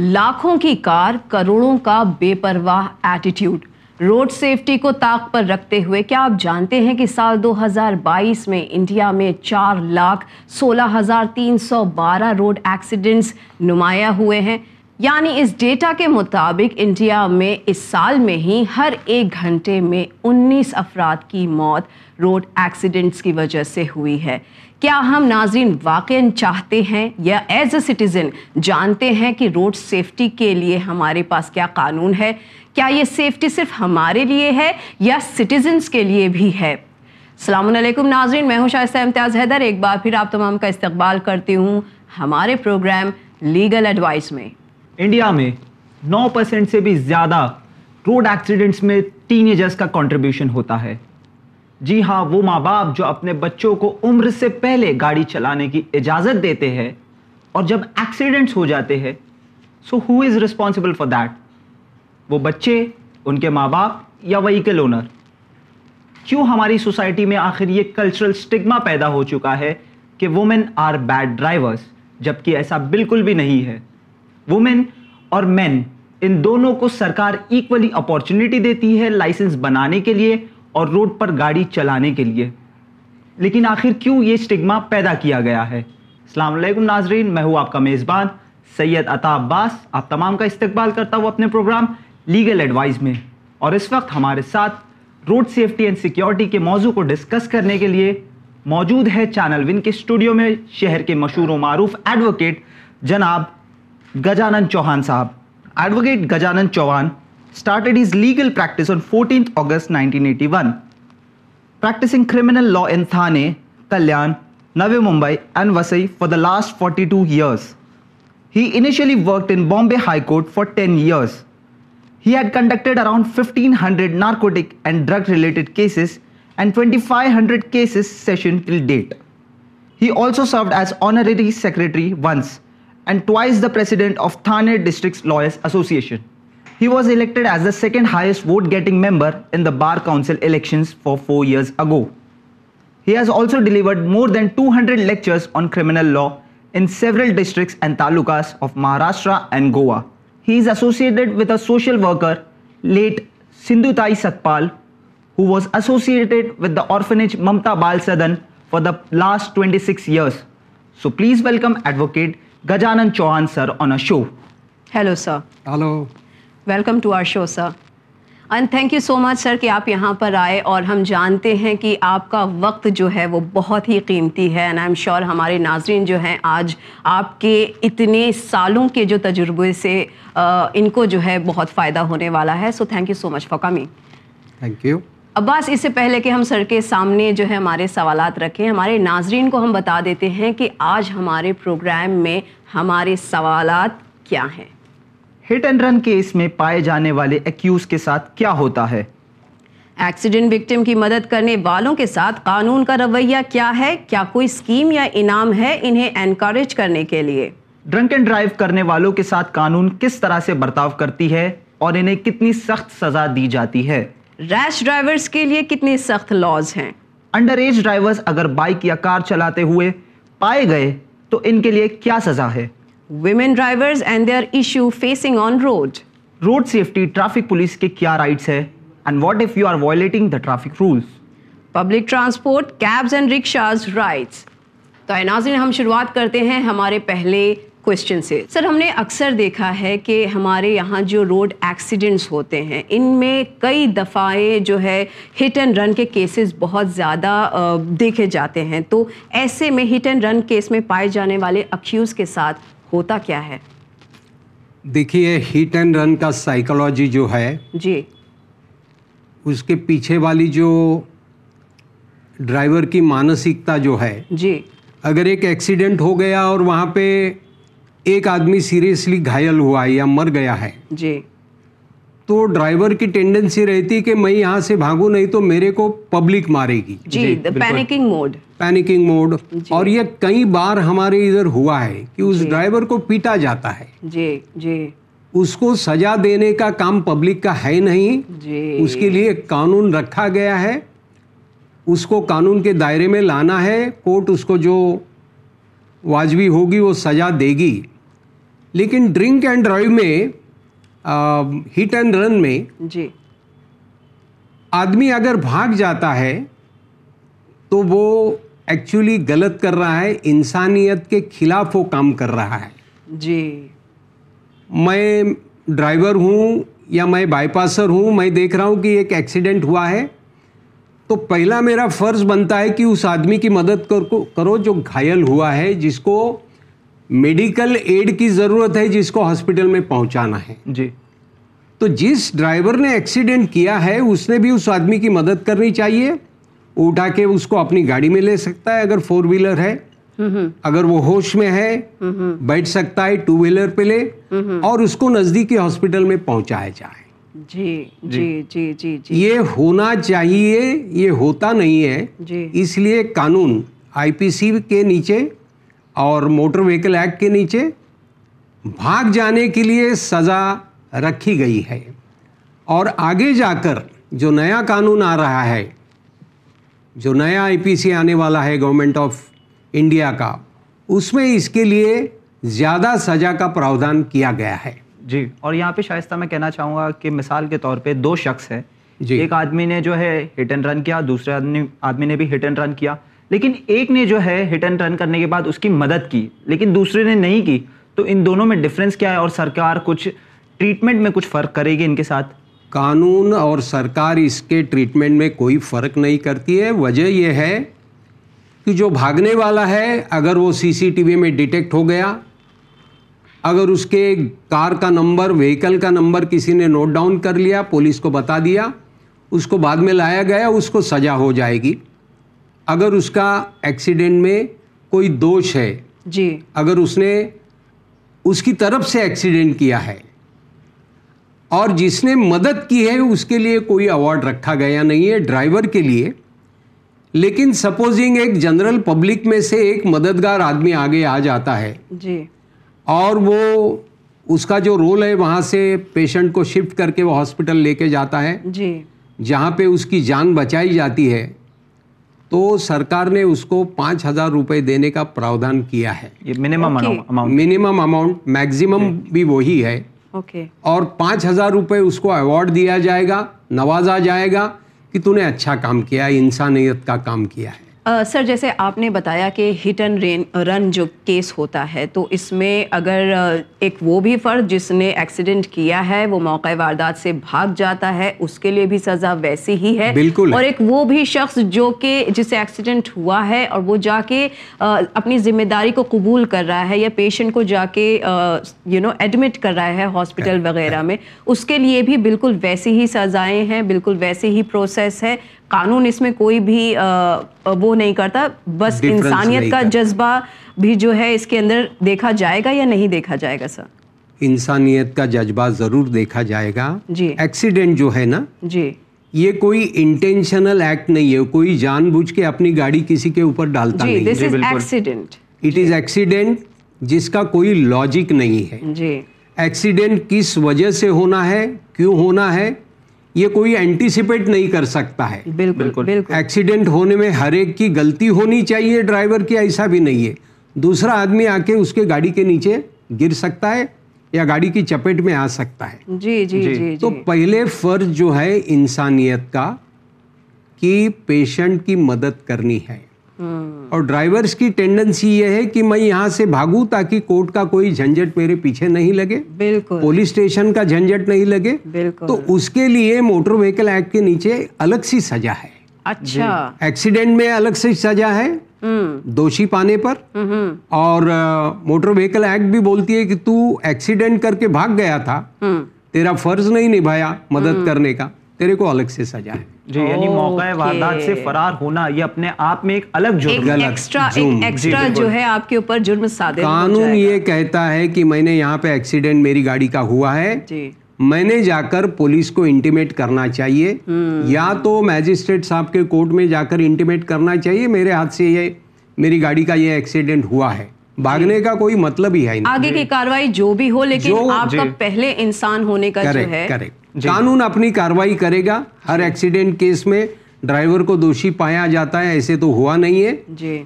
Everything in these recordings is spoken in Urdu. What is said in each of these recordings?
لاکھوں کی کار کروڑوں کا بے پرواہ ایٹیٹیوڈ روڈ سیفٹی کو طاق پر رکھتے ہوئے کیا آپ جانتے ہیں کہ سال دو ہزار بائیس میں انڈیا میں چار لاکھ سولہ ہزار تین سو بارہ روڈ ایکسیڈنٹس نمایاں ہوئے ہیں؟ یعنی اس ڈیٹا کے مطابق انڈیا میں اس سال میں ہی ہر ایک گھنٹے میں انیس افراد کی موت روڈ ایکسیڈنٹس کی وجہ سے ہوئی ہے۔ کیا ہم ناظرین واقع چاہتے ہیں یا ایز اے سٹیزن جانتے ہیں کہ روڈ سیفٹی کے لیے ہمارے پاس کیا قانون ہے؟ کیا یہ سیفٹی صرف ہمارے لیے ہے یا سٹیزنس کے لیے بھی ہے؟ السلام علیکم ناظرین، میں ہوں شائستہ امتیاز حیدر۔ ایک بار پھر آپ تمام کا استقبال کرتی ہوں ہمارے پروگرام لیگل ایڈوائس میں۔ انڈیا میں نو پرسینٹ سے بھی زیادہ روڈ ایکسیڈنٹس میں ٹین ایجرس کا کنٹریبیوشن ہوتا ہے۔ جی ہاں وہ ماں باپ جو اپنے بچوں کو عمر سے پہلے گاڑی چلانے کی اجازت دیتے ہیں اور جب ایکسیڈنٹس ہو جاتے ہیں so who is responsible for that وہ بچے، ان کے ماں باپ یا وہیکل اونر کیوں ہماری سوسائٹی میں آخر یہ کلچرل اسٹگما پیدا ہو چکا ہے کہ وومن آر بیڈ ڈرائیورس جبکہ ایسا بالکل بھی نہیں ہے۔ وومن اور مین ان دونوں کو سرکار ایکولی اپارچونیٹی دیتی ہے لائسنس بنانے کے لیے اور روڈ پر گاڑی چلانے کے لیے۔ لیکن آخر کیوں یہ اسٹگما پیدا کیا گیا ہے؟ السلام علیکم ناظرین، میں ہوں آپ کا میزبان سید عطا عباس۔ آپ تمام کا استقبال کرتا ہوں اپنے پروگرام لیگل ایڈوائز میں۔ اور اس وقت ہمارے ساتھ روڈ سیفٹی اینڈ سیکیورٹی کے موضوع کو ڈسکس کرنے کے لیے موجود ہے چینل ون کے اسٹوڈیو میں شہر کے مشہور و معروف ایڈوکیٹ جناب گجانند چوہان صاحب advocate Gajanand Chauhan started his legal practice on 14th August 1981, practicing criminal law in Thane, Kalyan, Navi Mumbai and Vasai for the last 42 years. He initially worked in Bombay High Court for 10 years. He had conducted around 1500 narcotic and drug related cases and 2500 cases session till date. He also served as honorary secretary once and twice the president of Thane District's Lawyers Association. He was elected as the second highest vote getting member in the Bar Council elections for 4 years ago. He has also delivered more than 200 lectures on criminal law in several districts and talukas of Maharashtra and Goa. He is associated with a social worker, late Sindhutai Sakpal, who was associated with the orphanage Mamta Bal Sadan for the last 26 years. So please welcome Advocate Gajanan Chauhan sir on a show. Hello sir. Hello. Welcome to our show sir and thank you so much sir کہ آپ یہاں پر آئے اور ہم جانتے ہیں کہ آپ کا وقت جو ہے وہ بہت ہی قیمتی ہے اینڈ آئی ایم شیور ہمارے ناظرین جو ہیں آج آپ کے اتنے سالوں کے جو تجربے سے ان کو جو ہے بہت فائدہ ہونے والا ہے so thank you so much for coming thank you Abbas اس سے پہلے کہ ہم سر کے سامنے جو ہے ہمارے سوالات رکھیں ہمارے ناظرین کو ہم بتا دیتے ہیں کہ آج ہمارے پروگرام میں ہمارے سوالات کیا ہیں۔ ہٹ اینڈ رن کیس میں پائے جانے والے ایکیوز کے ساتھ کیا ہوتا ہے؟ ایکسیڈنٹ وکٹم کی مدد کرنے والوں کے ساتھ قانون کا رویہ کیا ہے؟ کیا کوئی اسکیم یا انعام ہے انہیں انکریج کرنے کے لیے؟ ڈرنک اینڈ ڈرائیو کرنے والوں کے ساتھ قانون کس طرح سے برتاؤ کرتی ہے اور انہیں کتنی سخت سزا دی جاتی ہے؟ ریش ڈرائیورز کے لیے کتنی سخت لاز ہیں؟ انڈر ایج ڈرائیورز اگر بائک یا کار چلاتے ہوئے پائے گئے تو ان کے لیے کیا سزا ہے؟ Women drivers and their issue facing on road road safety traffic police کے کیا رائٹس ہے and what if you are violating the traffic rules public transport cabs and rickshaws rights تو ناظرین ہم شروعات کرتے ہیں ہمارے پہلے کوشچن سے۔ سر ہم نے اکثر دیکھا ہے کہ ہمارے یہاں جو روڈ ایکسیڈنٹس ہوتے ہیں ان میں کئی دفعے جو ہے ہٹ اینڈ رن کے کیسز بہت زیادہ دیکھے جاتے ہیں۔ تو ایسے میں ہٹ اینڈ رن کیس میں پائے جانے والے اکیوز کے ساتھ ہوتا کیا ہے؟ دیکھیے ہٹ اینڈ رن کا سائیکولوجی جو ہے جی۔ اس کے پیچھے والی جو ڈرائیور کی مانسکتا جو ہے جی۔ اگر ایک ایکسیڈنٹ ہو گیا اور وہاں پہ ایک آدمی سیریسلی گھائل ہوا ہے یا مر گیا ہے۔ جی۔ تو ڈرائیور کی ٹینڈنسی رہتی کہ میں یہاں سے بھاگوں نہیں تو میرے کو پبلک مارے گی۔ جی پینکنگ موڈ پینکنگ موڈ اور یہ کئی بار ہمارے ادھر ہوا ہے کہ اس ڈرائیور کو پیٹا جاتا ہے۔ جی جی۔ اس کو سزا دینے کا کام پبلک کا ہے نہیں۔ جی۔ اس کے لیے قانون رکھا گیا ہے۔ اس کو قانون کے دائرے میں لانا ہے۔ کورٹ اس کو جو واجبی ہوگی وہ سزا دے گی۔ لیکن ڈرنک اینڈ ڈرائیو میں ہٹ اینڈ رن میں جی۔ آدمی اگر بھاگ جاتا ہے تو وہ ایکچولی غلط کر رہا ہے انسانیت کے خلاف وہ کام کر رہا ہے۔ جی۔ میں ڈرائیور ہوں یا میں بائی پاسر ہوں میں دیکھ رہا ہوں کہ ایک ایکسیڈنٹ ہوا ہے تو پہلا میرا فرض بنتا ہے کہ اس آدمی کی مدد کرو جو گھائل ہوا ہے جس کو میڈیکل ایڈ کی ضرورت ہے جس کو ہاسپٹل میں پہنچانا ہے۔ جی۔ تو جس ڈرائیور نے ایکسیڈنٹ کیا ہے اس نے بھی اس آدمی کی مدد کرنی چاہیے۔ اٹھا کے اس کو اپنی گاڑی میں لے سکتا ہے اگر فور ویلر ہے۔ اگر وہ ہوش میں ہے بیٹھ سکتا ہے ٹو ویلر پہ لے۔ اور اس کو نزدیکی ہاسپٹل میں پہنچایا جائے۔ جی جی۔ جی جی یہ ہونا چاہیے یہ ہوتا نہیں ہے۔ اس لیے قانون آئی پی سی کے نیچے اور موٹر وہیکل ایکٹ کے نیچے بھاگ جانے کے لیے سزا رکھی گئی ہے۔ اور آگے جا کر جو نیا قانون آ رہا ہے جو نیا آئی پی سی آنے والا ہے گورنمنٹ آف انڈیا کا اس میں اس کے لیے زیادہ سزا کا پراودھان کیا گیا ہے۔ جی اور یہاں پہ شائستہ میں کہنا چاہوں گا کہ مثال کے طور پہ دو شخص ہیں۔ جی۔ ایک آدمی نے جو ہے ہٹ اینڈ رن کیا دوسرے آدمی آدمی نے بھی ہٹ اینڈ رن کیا۔ لیکن ایک نے جو ہے ہٹ اینڈ رن کرنے کے بعد اس کی مدد کی، لیکن دوسرے نے نہیں کی، تو ان دونوں میں ڈفرینس کیا ہے اور سرکار کچھ ٹریٹمنٹ میں کچھ فرق کرے گی ان کے ساتھ؟ قانون اور سرکار اس کے ٹریٹمنٹ میں کوئی فرق نہیں کرتی ہے۔ وجہ یہ ہے کہ جو بھاگنے والا ہے، اگر وہ سی سی ٹی وی میں ڈیٹیکٹ ہو گیا، اگر اس کے کار کا نمبر وہیکل کا نمبر کسی نے نوٹ ڈاؤن کر لیا، پولیس کو بتا دیا، اس کو بعد میں لایا گیا، اس کو سزا ہو جائے گی۔ اگر اس کا ایکسیڈنٹ میں کوئی دوش ہے جی۔ اگر اس نے اس کی طرف سے ایکسیڈنٹ کیا ہے اور جس نے مدد کی ہے اس کے لیے کوئی ایوارڈ رکھا گیا نہیں ہے ڈرائیور کے لیے۔ لیکن سپوزنگ ایک جنرل پبلک میں سے ایک مددگار آدمی آگے آ جاتا ہے جی۔ اور وہ اس کا جو رول ہے وہاں سے پیشنٹ کو شفٹ کر کے وہ ہاسپٹل لے کے جاتا ہے۔ جی۔ جہاں پہ اس کی جان بچائی جاتی ہے۔ تو سرکار نے اس کو پانچ ہزار روپے دینے کا پراودھان کیا ہے۔ منیمم اماؤنٹ میکزیمم بھی وہی ہے۔ اور پانچ ہزار روپے اس کو ایوارڈ دیا جائے گا نوازا جائے گا کہ تو نے اچھا کام کیا ہے انسانیت کا کام کیا ہے۔ سر جیسے آپ نے بتایا کہ ہٹ اینڈ رین رن جو کیس ہوتا ہے تو اس میں اگر ایک وہ بھی فرد جس نے ایکسیڈنٹ کیا ہے وہ موقع واردات سے بھاگ جاتا ہے اس کے لیے بھی سزا ویسی ہی ہے۔ بالکل۔ اور ایک وہ بھی شخص جو کہ جسے ایکسیڈنٹ ہوا ہے اور وہ جا کے اپنی ذمہ داری کو قبول کر رہا ہے یا پیشنٹ کو جا کے یو نو ایڈمٹ کر رہا ہے ہاسپٹل وغیرہ میں اس کے لیے بھی بالکل ویسی ہی سزائیں ہیں بالکل ویسے ہی پروسیس ہے۔ قانون اس میں کوئی بھی وہ نہیں کرتا۔ بس انسانیت کا جذبہ بھی جو ہے اس کے اندر دیکھا جائے گا یا نہیں دیکھا جائے گا سر؟ انسانیت کا جذبہ ضرور دیکھا جائے گا۔ جی۔ ایکسیڈنٹ جو ہے نا جی۔ یہ کوئی انٹینشنل ایکٹ نہیں ہے۔ کوئی جان بوجھ کے اپنی گاڑی کسی کے اوپر ڈالتا جی، نہیں this is accident it is accident جس کا کوئی لاجک نہیں ہے۔ جی۔ ایکسیڈنٹ کس وجہ سے ہونا ہے؟ کیوں ہونا ہے؟ یہ کوئی اینٹیسپیٹ نہیں کر سکتا ہے۔ بالکل ایکسیڈنٹ ہونے میں ہر ایک کی غلطی ہونی چاہیے ڈرائیور کی ایسا بھی نہیں ہے۔ دوسرا آدمی آ کے اس کے گاڑی کے نیچے گر سکتا ہے یا گاڑی کی چپیٹ میں آ سکتا ہے۔ جی جی جی۔, جی،, جی۔ تو پہلے فرض جو ہے انسانیت کا کہ پیشنٹ کی مدد کرنی ہے۔ اور ڈرائیورس کی ٹینڈنسی یہ ہے کہ میں یہاں سے بھاگوں تاکہ کورٹ کا کوئی جھنجھٹ میرے پیچھے نہیں لگے۔ بالکل۔ پولیس اسٹیشن کا جھنجھٹ نہیں لگے۔ بالکل۔ تو اس کے لیے موٹر وہیکل ایکٹ کے نیچے الگ سی سزا ہے۔ اچھا۔ ایکسیڈنٹ میں الگ سے سزا ہے۔ دوشی پانے پر۔ اور موٹر وہیکل ایکٹ بھی بولتی ہے کہ تو ایکسیڈنٹ کر کے بھاگ گیا تھا۔ تیرا فرض نہیں نبھایا مدد کرنے کا۔ تیرے کو الگ سے سزا ہے۔ جی یعنی موقع واردات سے فرار ہونا یہ اپنے آپ میں ایک الگ جرم ایک ایکسٹرا جی، جو ہے آپ کے اوپر جرم صادر قانون یہ کہتا ہے کہ میں نے یہاں پہ ایکسیڈنٹ میری گاڑی کا ہوا ہے۔ جی۔ میں نے جا کر پولیس کو انٹیمیٹ کرنا چاہیے۔ یا تو میجسٹریٹ صاحب کے کورٹ میں جا کر انٹیمیٹ کرنا چاہیے۔ میرے ہاتھ سے یہ میری گاڑی کا یہ ایکسیڈنٹ ہوا ہے۔ جی۔ بھاگنے کا کوئی مطلب ہی ہے آگے کی کاروائی جو بھی ہو لیکن آپ کا پہلے انسان ہونے کا جو ہے قانون اپنی کاروائی کرے گا۔ ہر ایکسیڈنٹ کیس میں ڈرائیور کو دوشی پایا جاتا ہے ایسے تو ہوا نہیں ہے۔ جی۔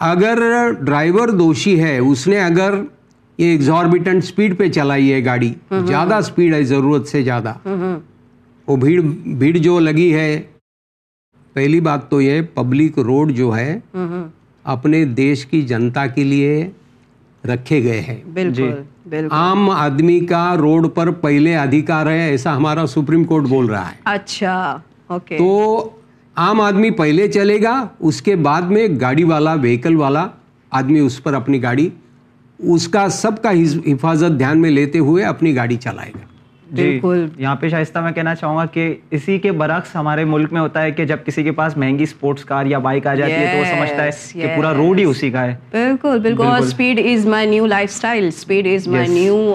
اگر ڈرائیور دوشی ہے اس نے اگر یہ ایگزاربیٹنٹ سپیڈ پہ چلائی ہے گاڑی زیادہ سپیڈ ہے ضرورت سے زیادہ۔ وہ بھیڑ بھیڑ جو لگی ہے پہلی بات تو یہ پبلک روڈ جو ہے اپنے دیش کی جنتا کے لیے رکھے گئے ہیں۔ جی۔ بالکل عام آدمی کا روڈ پر پہلے ادھیکار ہے ایسا ہمارا سپریم کورٹ بول رہا ہے۔ اچھا تو عام آدمی پہلے چلے گا اس کے بعد میں گاڑی والا وہیکل والا آدمی اس پر اپنی گاڑی اس کا سب کا حفاظت دھیان میں لیتے ہوئے اپنی گاڑی چلائے گا۔ جی، بالکل۔ یہاں پہ شائستہ میں کہنا چاہوں گا کہ اسی کے برعکس ہمارے ملک میں ہوتا ہے کہ جب کسی کے پاس مہنگی اسپورٹس کار یا بائک آ جاتی ہے تو وہ سمجھتا ہے کہ پورا روڈ ہی اسی کا ہے۔ بالکل بالکل۔ اور speed is my new lifestyle speed is my new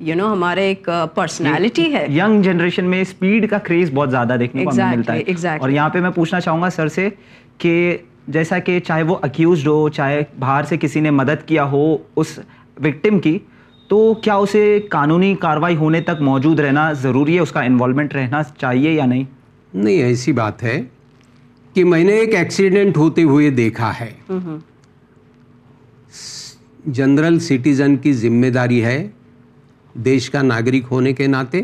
you know ہمارے ایک uh, پرسنالٹی ہے۔ ینگ جنریشن میں اسپیڈ کا کریز بہت زیادہ دیکھنے کو ملتا ہے۔ اور یہاں پہ میں پوچھنا چاہوں گا سر سے کہ جیسا کہ چاہے وہ اکیوزڈ ہو چاہے باہر سے کسی نے مدد کیا ہو اس وکٹم کی تو کیا اسے قانونی کاروائی ہونے تک موجود رہنا ضروری ہے؟ اس کا انوالومنٹ رہنا چاہیے یا نہیں؟ نہیں ایسی بات ہے کہ میں نے ایک ایکسیڈنٹ ہوتے ہوئے دیکھا ہے۔ جنرل سٹیزن کی ذمہ داری ہے دیش کا ناگرک ہونے کے ناطے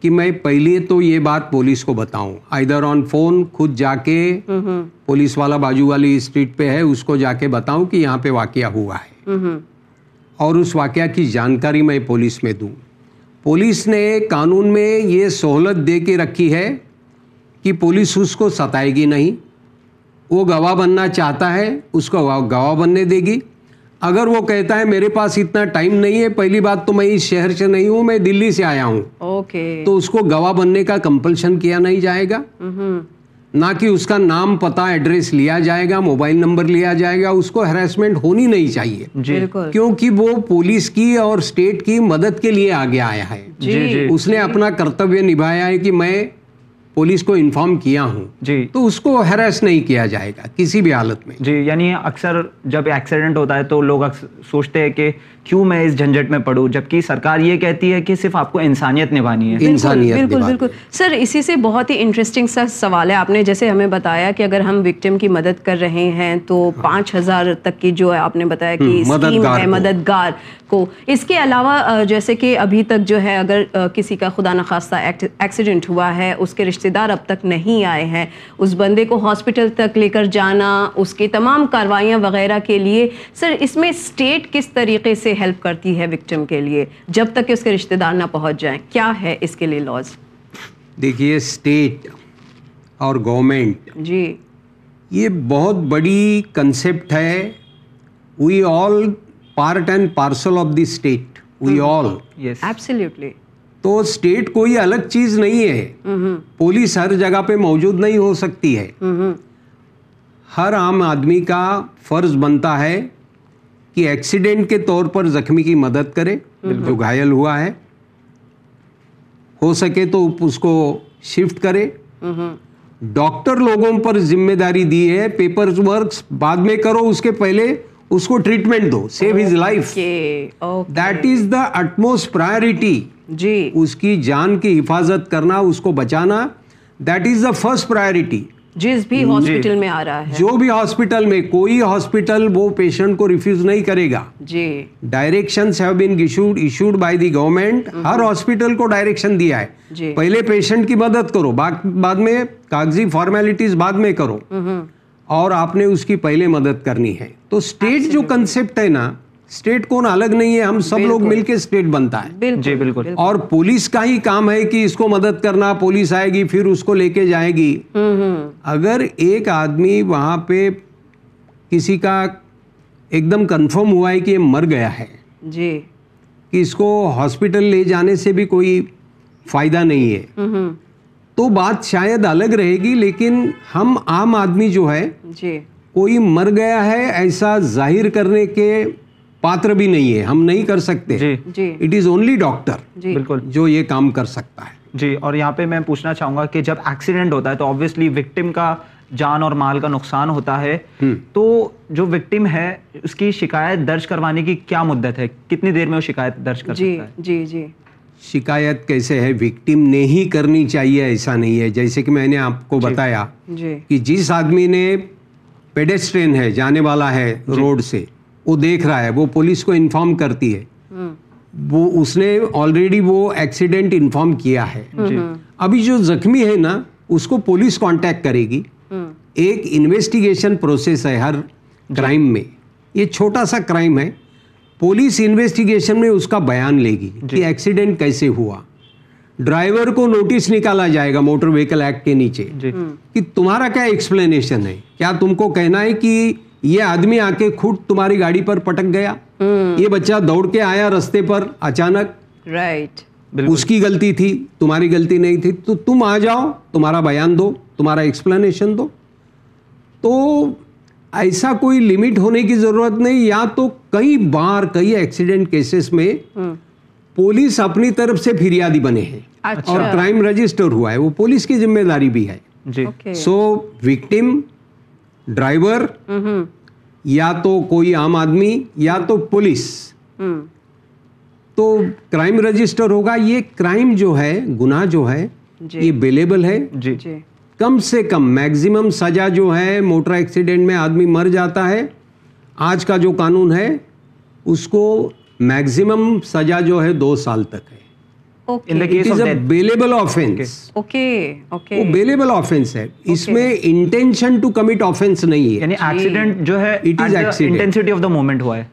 کہ میں پہلے تو یہ بات پولیس کو بتاؤں۔ آئدر آن فون خود جا کے پولیس والا باجو والی اسٹریٹ پہ ہے اس کو جا کے بتاؤں کہ یہاں پہ واقعہ ہوا ہے۔ اور اس واقعہ کی جانکاری میں پولیس میں دوں۔ پولیس نے قانون میں یہ سہولت دے کے رکھی ہے کہ پولیس اس کو ستائے گی نہیں۔ وہ گواہ بننا چاہتا ہے اس کو گواہ بننے دے گی۔ اگر وہ کہتا ہے میرے پاس اتنا ٹائم نہیں ہے پہلی بات تو میں اس شہر سے نہیں ہوں میں دلی سے آیا ہوں۔ okay. تو اس کو گواہ بننے کا کمپلشن کیا نہیں جائے گا؟ uh -huh. نہ کہ اس کا نام پتا ایڈریس لیا جائے گا موبائل نمبر لیا جائے گا اس کو ہراسمنٹ ہونی نہیں چاہیے۔ جی۔ کیونکہ وہ پولیس کی اور اسٹیٹ کی مدد کے لیے آگے آیا ہے۔ جی،, جی۔, جی اس نے اپنا کرتویہ نبھایا ہے کہ میں پولیس کو انفارم کیا ہوں۔ جی۔ تو اس کو ہراس نہیں کیا جائے گا کسی بھی حالت میں۔ جی یعنی اکثر جب ایکسیڈنٹ ہوتا ہے تو لوگ سوچتے ہیں کہ کیوں میں اس جھنجھٹ میں پڑوں؟ جبکہ سرکار یہ کہتی ہے کہ صرف آپ کو انسانیت نبھانی ہے۔ انسانیت بالکل بالکل۔ سر اسی سے بہت ہی انٹرسٹنگ سا سوال ہے۔ آپ نے جیسے ہمیں بتایا کہ اگر ہم وکٹم کی مدد کر رہے ہیں تو پانچ ہزار تک کی جو ہے آپ نے بتایا کہ مددگار کو۔ اس کے علاوہ جیسے کہ ابھی تک جو ہے اگر کسی کا خدا نخواستہ ایکسیڈنٹ ہوا ہے اس کے رشتے دار اب تک نہیں آئے ہیں۔ اس بندے کو ہاسپٹل تک لے کر جانا اس کی تمام کاروائیاں وغیرہ کے لیے۔ سر اس میں اسٹیٹ کس طریقے سے سے ہیلپ کرتی ہے وکٹم کے لیے؟ جب تک کہ اس کے رشتے دار نہ پہنچ جائیں کیا ہے اس کے لیے لاز دیکھیے اسٹیٹ اور گورنمنٹ جی۔ یہ بہت بڑی کنسیپٹ ہے۔ We all part and parcel of the state we all absolutely تو اسٹیٹ کوئی الگ چیز نہیں ہے۔ پولیس ہر جگہ پہ موجود نہیں ہو سکتی ہے۔ ہر عام آدمی کا فرض بنتا ہے۔ کہ ایکسیڈنٹ کے طور پر زخمی کی مدد کرے جو گھائل ہوا ہے۔ ہو سکے تو اس کو شفٹ کرے۔ ڈاکٹر لوگوں پر ذمہ داری دی ہے پیپر ورکس بعد میں کرو اس کے پہلے اس کو treatment do save his life that is the utmost priority جی۔ اس کی جان کی حفاظت کرنا اس کو بچانا that is the first priority جس بھی جی۔ ہاسپٹل میں آ رہا ہے۔ جو بھی ہاسپٹل میں کوئی ہاسپٹل وہ پیشنٹ کو ریفیوز نہیں کرے گا۔ جی۔ Direction issued by the government Hare hospital کو ڈائریکشن دیا ہے۔ جی۔ پہلے پیشنٹ کی مدد کرو بعد میں کاغذی فارمیلٹیز بعد میں کرو۔ اور آپ نے اس کی پہلے مدد کرنی ہے۔ تو اسٹیٹ جو کنسپٹ ہے نا اسٹیٹ کون الگ نہیں ہے ہم سب لوگ مل کے اسٹیٹ بنتا ہے۔ جی بالکل۔ اور پولیس کا ہی کام ہے کہ اس کو مدد کرنا پولیس آئے گی پھر اس کو لے کے جائے گی۔ اگر ایک آدمی وہاں پہ کسی کا ایک دم کنفرم ہوا ہے کہ یہ مر گیا ہے جی۔ کہ اس کو ہاسپٹل لے جانے سے بھی کوئی فائدہ نہیں ہے تو بات شاید الگ رہے گی لیکن ہم عام آدمی جو ہے کوئی مر گیا ہے ایسا ظاہر کرنے کے پاتر بھی نہیں ہے ہم نہیں کر سکتے۔ اٹ از اونلی ڈاکٹر بالکل۔ جو یہ کام کر سکتا ہے۔ جی اور یہاں پہ میں پوچھنا چاہوں گا کہ جب ایکسیڈنٹ ہوتا ہے تو آبویسلی وکٹم کا جان اور مال کا نقصان ہوتا ہے۔ تو جو وکٹم ہے اس کی شکایت درج کروانے کی کیا مدت ہے؟ کتنی دیر میں وہ شکایت درج کر جی جی جی۔ شکایت کیسے ہے؟ وکٹم نے ہی کرنی چاہیے ایسا نہیں ہے۔ جیسے کہ میں نے آپ کو جی۔ بتایا جی۔ کہ جس آدمی نے پیڈیسٹرین ہے جانے والا ہے جی۔ روڈ سے وہ دیکھ رہا ہے وہ پولیس کو انفارم کرتی ہے۔ وہ اس نے آلریڈی وہ ایکسیڈنٹ انفارم کیا ہے۔ جی۔ ابھی جو زخمی ہے نا اس کو پولیس کانٹیکٹ کرے گی۔ ایک انویسٹیگیشن پروسیس ہے ہر جی۔ کرائم میں۔ یہ چھوٹا سا کرائم ہے۔ پولیس انویسٹیگیشن میں اس کا بیان لے گی جی۔ کہ ایکسیڈنٹ کیسے ہوا۔ ڈرائیور کو نوٹس نکالا جائے گا موٹر ویکل ایکٹ کے نیچے کہ تمہارا کیا ایکسپلینیشن ہے؟ کیا تم کو کہنا ہے کہ یہ آدمی آ کے خود تمہاری گاڑی پر پٹک گیا۔ یہ بچہ دوڑ کے آیا رستے پر اچانک۔ رائٹ اس کی غلطی تھی تمہاری غلطی نہیں تھی۔ تو تم آ جاؤ تمہارا بیان دو تمہارا ایکسپلینیشن دو۔ تو ایسا کوئی لمٹ ہونے کی ضرورت نہیں یا تو کئی بار کئی ایکسیڈنٹ کیسز میں پولیس اپنی طرف سے فریادی بنے ہیں۔ اور اچھا۔ کرائم رجسٹر ہوا ہے وہ پولیس کی ذمہ داری بھی ہے۔ جی۔ سو وکٹم ڈرائیور یا تو کوئی عام آدمی یا تو پولیس۔ تو کرائم رجسٹر ہوگا یہ کرائم جو ہے گناہ جو ہے جی۔ یہ بیلیبل ہے۔ جی۔ جی۔ کم سے کم میکزیمم سزا جو ہے موٹر ایکسیڈنٹ میں آدمی مر جاتا ہے۔ آج کا جو قانون ہے اس کو میکزیمم سزا جو ہے دو سال تک ہے۔ بیلیبل آفینس بیلیبل آفینس ہے اس میں انٹینشن ٹو کمٹ آفینس نہیں ہے یعنی جو ہے ہوا ہے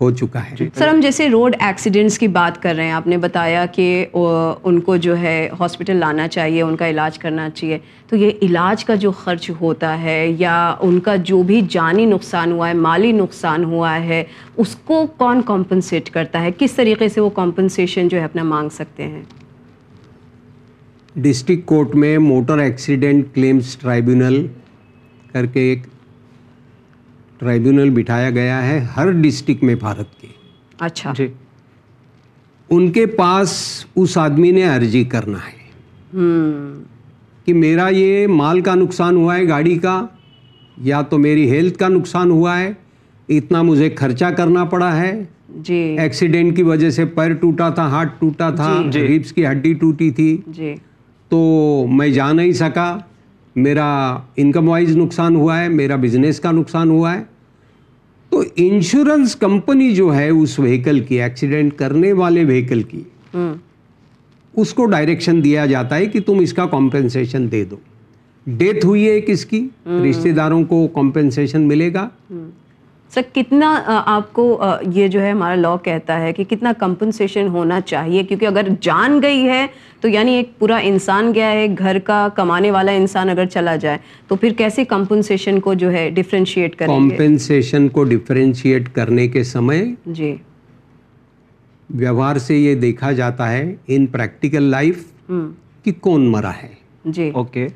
ہو چکا ہے۔ جی۔ سر ہم جیسے روڈ ایکسیڈنٹس کی بات کر رہے ہیں آپ نے بتایا کہ ان کو جو ہے ہاسپٹل لانا چاہیے ان کا علاج کرنا چاہیے۔ تو یہ علاج کا جو خرچ ہوتا ہے یا ان کا جو بھی جانی نقصان ہوا ہے مالی نقصان ہوا ہے اس کو کون کمپنسیٹ کرتا ہے؟ کس طریقے سے وہ کمپنسیشن جو ہے اپنا مانگ سکتے ہیں؟ ڈسٹرکٹ کورٹ میں موٹر ایکسیڈنٹ کلیمز ٹرائیبونل کر کے ایک ٹرائیبونل بٹھایا گیا ہے ہر ڈسٹرکٹ میں بھارت کے۔ اچھا۔ جی۔ ان کے پاس اس آدمی نے ارجی کرنا ہے کہ میرا یہ مال کا نقصان ہوا ہے گاڑی کا یا تو میری ہیلتھ کا نقصان ہوا ہے اتنا مجھے خرچہ کرنا پڑا ہے۔ جی۔ ایکسیڈنٹ کی وجہ سے پیر ٹوٹا تھا ہاتھ ٹوٹا تھا جی۔ جی۔ ریپس کی ہڈی ٹوٹی تھی۔ جی۔ تو میں جا نہیں سکا۔ میرا انکم وائز نقصان ہوا ہے میرا بزنس کا نقصان ہوا ہے۔ تو انشورنس کمپنی جو ہے اس وہیکل کی ایکسیڈنٹ کرنے والے وہیکل کی اس کو ڈائریکشن دیا جاتا ہے کہ تم اس کا کمپنسیشن دے دو۔ ڈیتھ ہوئی ہے کس کی؟ رشتے داروں کو کمپنسیشن ملے گا۔ سر کتنا آپ کو یہ جو ہے ہمارا لا کہتا ہے کہ کتنا کمپنسیشن ہونا چاہیے کیونکہ اگر جان گئی ہے تو یعنی ایک پورا انسان گیا ہے گھر کا کمانے والا انسان اگر چلا جائے تو پھر کیسے کمپنسیشن کو جو ہے ڈفرینشیٹ کریں کمپنسیشن کو ڈفرینشیٹ کرنے کے سمے جی ویوہار سے یہ دیکھا جاتا ہے ان پریکٹیکل لائف کہ کون مرا ہے جی اوکے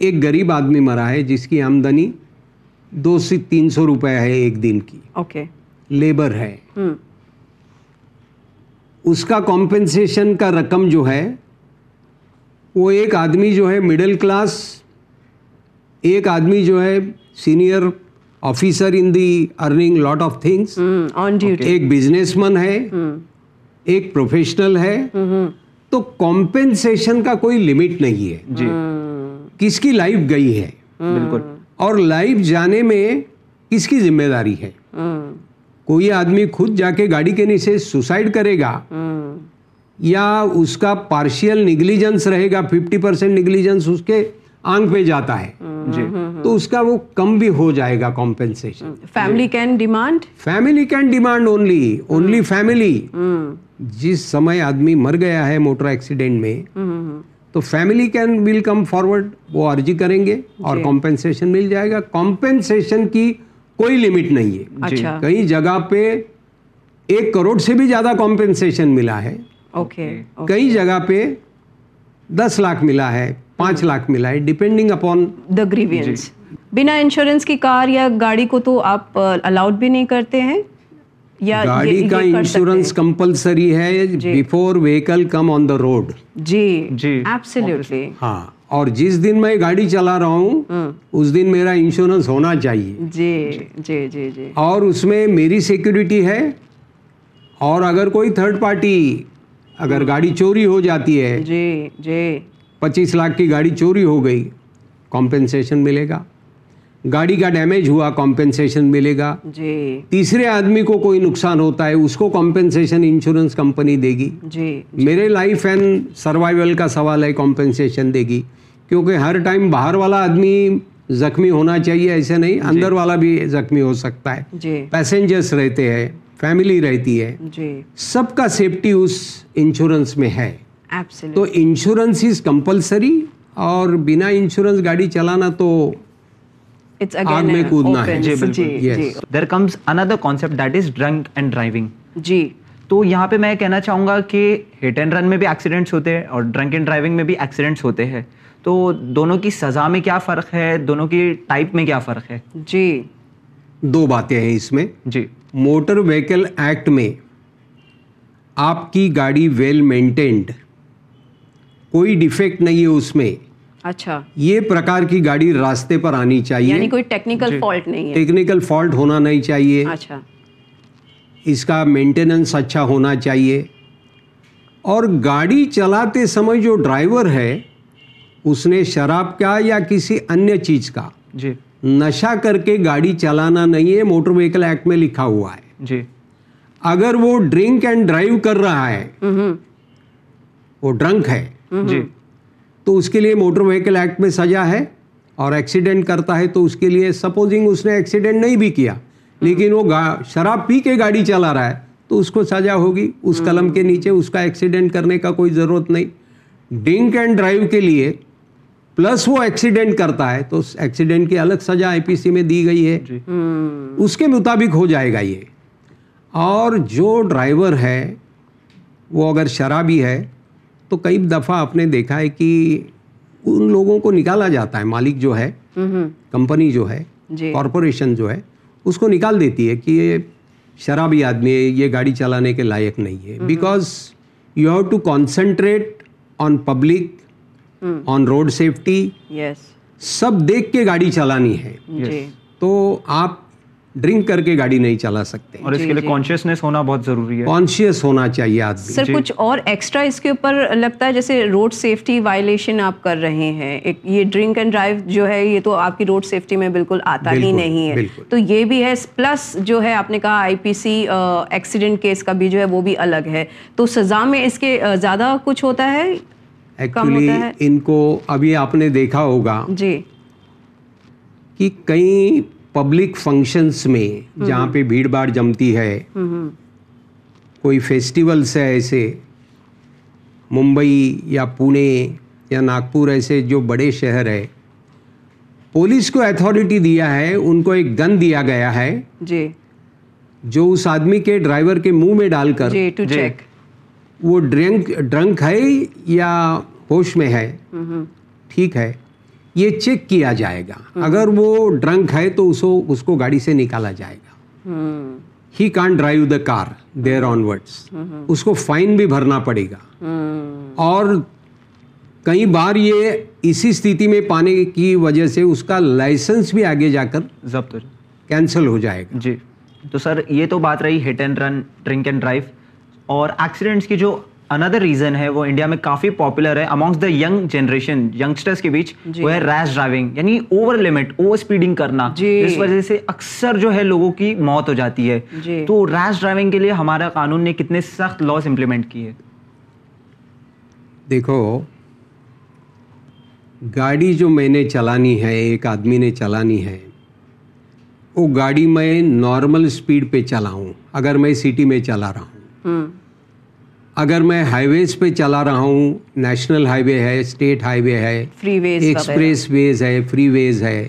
ایک غریب آدمی مرا ہے جس کی آمدنی دو سے تین سو روپے ہے ایک دن کی۔ اوکے۔ لیبر ہے۔ اس کا کمپنسیشن کا رقم جو ہے وہ ایک آدمی جو ہے مڈل کلاس ایک آدمی جو ہے senior officer in the earning lot of things ایک بزنس مین ہے ایک پروفیشنل ہے۔ تو کمپنسیشن کا کوئی لمٹ نہیں ہے۔ جی کس کی لائف گئی ہے؟ بالکل۔ اور لائف جانے میں کس کی ذمہ داری ہے۔ کوئی آدمی خود جا کے گاڑی کے نیچے سوسائڈ کرے گا یا اس کا پارشیل نگلیجنس رہے گا ففٹی پرسینٹ نگلیجنس اس کے آنکھ پہ جاتا ہے۔ جی۔ تو اس کا وہ کم بھی ہو جائے گا compensation family can demand family can demand only only family جس سمے آدمی مر گیا ہے موٹر ایکسیڈنٹ میں تو family can will come forward وہ ارضی کریں گے اور جی۔ کمپنسیشن مل جائے گا۔ کمپنسیشن کی کوئی لمٹ نہیں ہے۔ جی۔ اچھا۔ کئی جگہ پہ ایک کروڑ سے بھی زیادہ کمپنسیشن ملا ہے۔ کئی جگہ پہ دس لاکھ ملا ہے پانچ جی۔ لاکھ ملا ہے ڈیپینڈنگ اپون دا گریوینس بنا انشورنس کی کار یا گاڑی کو تو آپ uh, الاؤڈ بھی نہیں کرتے ہیں۔ گاڑی کا انشورنس کمپلسری ہے before vehicle come on the road جی۔ جی۔ ایبسلیوٹلی ہاں۔ اور جس دن میں گاڑی چلا رہا ہوں اس دن میرا انشورنس ہونا چاہیے۔ جی۔ جی جی جی۔ اور اس میں میری سیکیورٹی ہے۔ اور اگر کوئی تھرڈ پارٹی اگر گاڑی چوری ہو جاتی ہے جی جی۔ پچیس لاکھ کی گاڑی چوری ہو گئی کمپنسیشن ملے گا۔ گاڑی کا ڈیمیج ہوا کمپنسیشن ملے گا۔ جی۔ تیسرے آدمی کو کوئی نقصان ہوتا ہے اس کو کمپنسیشن انشورنس کمپنی دے گی۔ جی۔ میرے لائف اینڈ سروائیول کا سوال ہے کمپنسیشن دے گی۔ کیونکہ ہر ٹائم باہر والا آدمی زخمی ہونا چاہیے ایسے نہیں جی۔ اندر والا بھی زخمی ہو سکتا ہے۔ جی۔ پیسنجرس رہتے ہیں فیملی رہتی ہے۔ جی۔ سب کا سیفٹی اس انشورنس میں ہے۔ تو انشورنس از کمپلسری اور بنا انشورنس گاڑی چلانا تو آگ میں کودنا ہے۔ جی بالکل۔ جی تو یہاں پہ میں کہنا چاہوں گا کہ ہٹ اینڈ رن میں بھی ایکسیڈنٹس ہوتے ہیں اور ڈرنک اینڈ ڈرائیونگ میں بھی ایکسیڈنٹس ہوتے ہیں۔ تو دونوں کی سزا میں کیا فرق ہے؟ دونوں کی ٹائپ میں کیا فرق ہے؟ جی۔ دو باتیں ہیں اس میں۔ جی۔ موٹر ایکٹ میں آپ کی گاڑی ویل مینٹینڈ کوئی ڈیفیکٹ نہیں ہے اس میں۔ اچھا۔ یہ پرکار کی گاڑی راستے پر آنی چاہیے۔ یعنی کوئی ٹیکنیکل جی۔ فالٹ نہیں ہے۔ ٹیکنیکل فالٹ ہونا نہیں چاہیے۔ اچھا۔ اس کا مینٹیننس اچھا ہونا چاہیے۔ اور گاڑی چلاتے سمے جو ڈرائیور ہے اس نے شراب کا یا کسی انیہ چیز کا جی۔ نشہ کر کے گاڑی چلانا نہیں ہے موٹر ویکل ایکٹ میں لکھا ہوا ہے۔ جی۔ اگر وہ ڈرنک اینڈ ڈرائیو کر رہا ہے وہ ڈرنک ہے۔ جی۔ تو اس کے لیے موٹر وہیکل ایکٹ میں سزا ہے اور ایکسیڈنٹ کرتا ہے تو اس کے لیے سپوزنگ اس نے ایکسیڈنٹ نہیں بھی کیا لیکن وہ شراب پی کے گاڑی چلا رہا ہے تو اس کو سزا ہوگی۔ اس قلم کے نیچے اس کا ایکسیڈنٹ کرنے کا کوئی ضرورت نہیں۔ ڈنک اینڈ ڈرائیو کے لیے پلس وہ ایکسیڈنٹ کرتا ہے تو اس ایکسیڈنٹ کی الگ سزا آئی پی سی میں دی گئی ہے۔ جی۔ اس کے مطابق ہو جائے گا یہ۔ اور جو ڈرائیور ہے وہ اگر شرابی ہے تو کئی دفعہ آپ نے دیکھا ہے کہ ان لوگوں کو نکالا جاتا ہے مالک جو ہے کمپنی جو ہے کارپوریشن جو ہے اس کو نکال دیتی ہے کہ یہ شرابی آدمی ہے یہ گاڑی چلانے کے لائق نہیں ہے۔ Because you have to concentrate on public on road safety سب دیکھ کے گاڑی چلانی ہے۔ تو آپ ڈرنک کر کے گاڑی نہیں چلا سکتے۔ اور اس کے جی، لیے جی۔ کانشیسنیس ہونا بہت ضروری ہے۔ کانشیس ہونا چاہیے آدمی۔ سر جی۔ کچھ اور ایکسٹرا اس کے اوپر لگتا ہے جیسے روڈ سیفٹی وائلیشن آپ کر رہے ہیں۔ یہ ڈرنک اینڈ ڈرائیو جو ہے یہ تو آپ کی روڈ سیفٹی میں بالکل آتا ہی نہیں ہے۔ تو یہ بھی ہے۔ پلس جو ہے آپ نے کہا آئی پی سی ایکسیڈنٹ کیس کا بھی جو ہے وہ بھی الگ ہے۔ تو سزا میں اس کے زیادہ کچھ ہوتا ہے؟ ایکچولی ان کو ابھی آپ نے دیکھا ہوگا جی۔ کہ کئی پبلک فنکشنس میں جہاں پہ بھیڑ بھاڑ جمتی ہے کوئی فیسٹیولس ہے ایسے ممبئی یا پونے یا ناگپور ایسے جو بڑے شہر ہے پولیس کو اتھارٹی دیا ہے ان کو ایک گن دیا گیا ہے جی۔ جو اس آدمی کے ڈرائیور کے منہ میں ڈال کر جی ٹو چیک جی۔ وہ ڈرنک ڈرنک ہے یا ہوش میں ہے؟ ٹھیک ہے۔ یہ چیک کیا جائے گا۔ اگر وہ ڈرنک ہے تو اس کو گاڑی سے نکالا جائے گا۔ ہی کان drive the car there on words اس کو فائن بھی بھرنا پڑے گا۔ اور کئی بار یہ اسی استھتی میں پانے کی وجہ سے اس کا لائسنس بھی آگے جا کر ضبط کینسل ہو جائے گا۔ جی۔ تو سر یہ تو بات رہی hit and run drink and drive. اور ایکسیڈنٹس کی جو اندر ریزن ہے وہ انڈیا میں کافی پاپولر ہے امانگس دا یگ جنریشن یگسٹرس کے بیچ جی۔ وہ ہے ریش ڈرائیونگ یعنی اوور لمٹ اوور اسپیڈنگ کرنا۔ جی۔ اس وجہ سے اکثر جو ہے لوگوں کی موت ہو جاتی ہے۔ جی۔ تو ریش ڈرائیونگ کے لیے ہمارا قانون نے کتنے سخت لاس امپلیمنٹ کیے۔ دیکھو گاڑی جو میں نے چلانی ہے ایک آدمی نے چلانی ہے وہ گاڑی میں نارمل اسپیڈ پہ چلاؤں اگر میں سٹی میں چلا رہا ہوں۔ اگر میں ہائی ویز پہ چلا رہا ہوں نیشنل ہائی وے ہے اسٹیٹ ہائی وے ہے ایکسپریس ویز ہے فری ویز ہے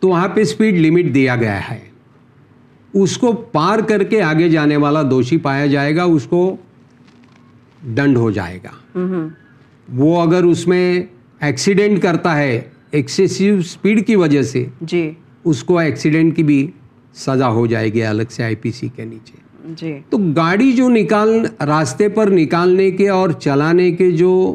تو وہاں پہ اسپیڈ لمٹ دیا گیا ہے۔ اس کو پار کر کے آگے جانے والا دوشی پایا جائے گا اس کو ڈنڈ ہو جائے گا۔ وہ اگر اس میں ایکسیڈنٹ کرتا ہے ایکسیسو اسپیڈ کی وجہ سے جی۔ اس کو ایکسیڈنٹ کی بھی سزا ہو جائے گی الگ سے آئی پی سی کے نیچے۔ جی۔ تو گاڑی جو نکال راستے پر نکالنے کے اور چلانے کے جو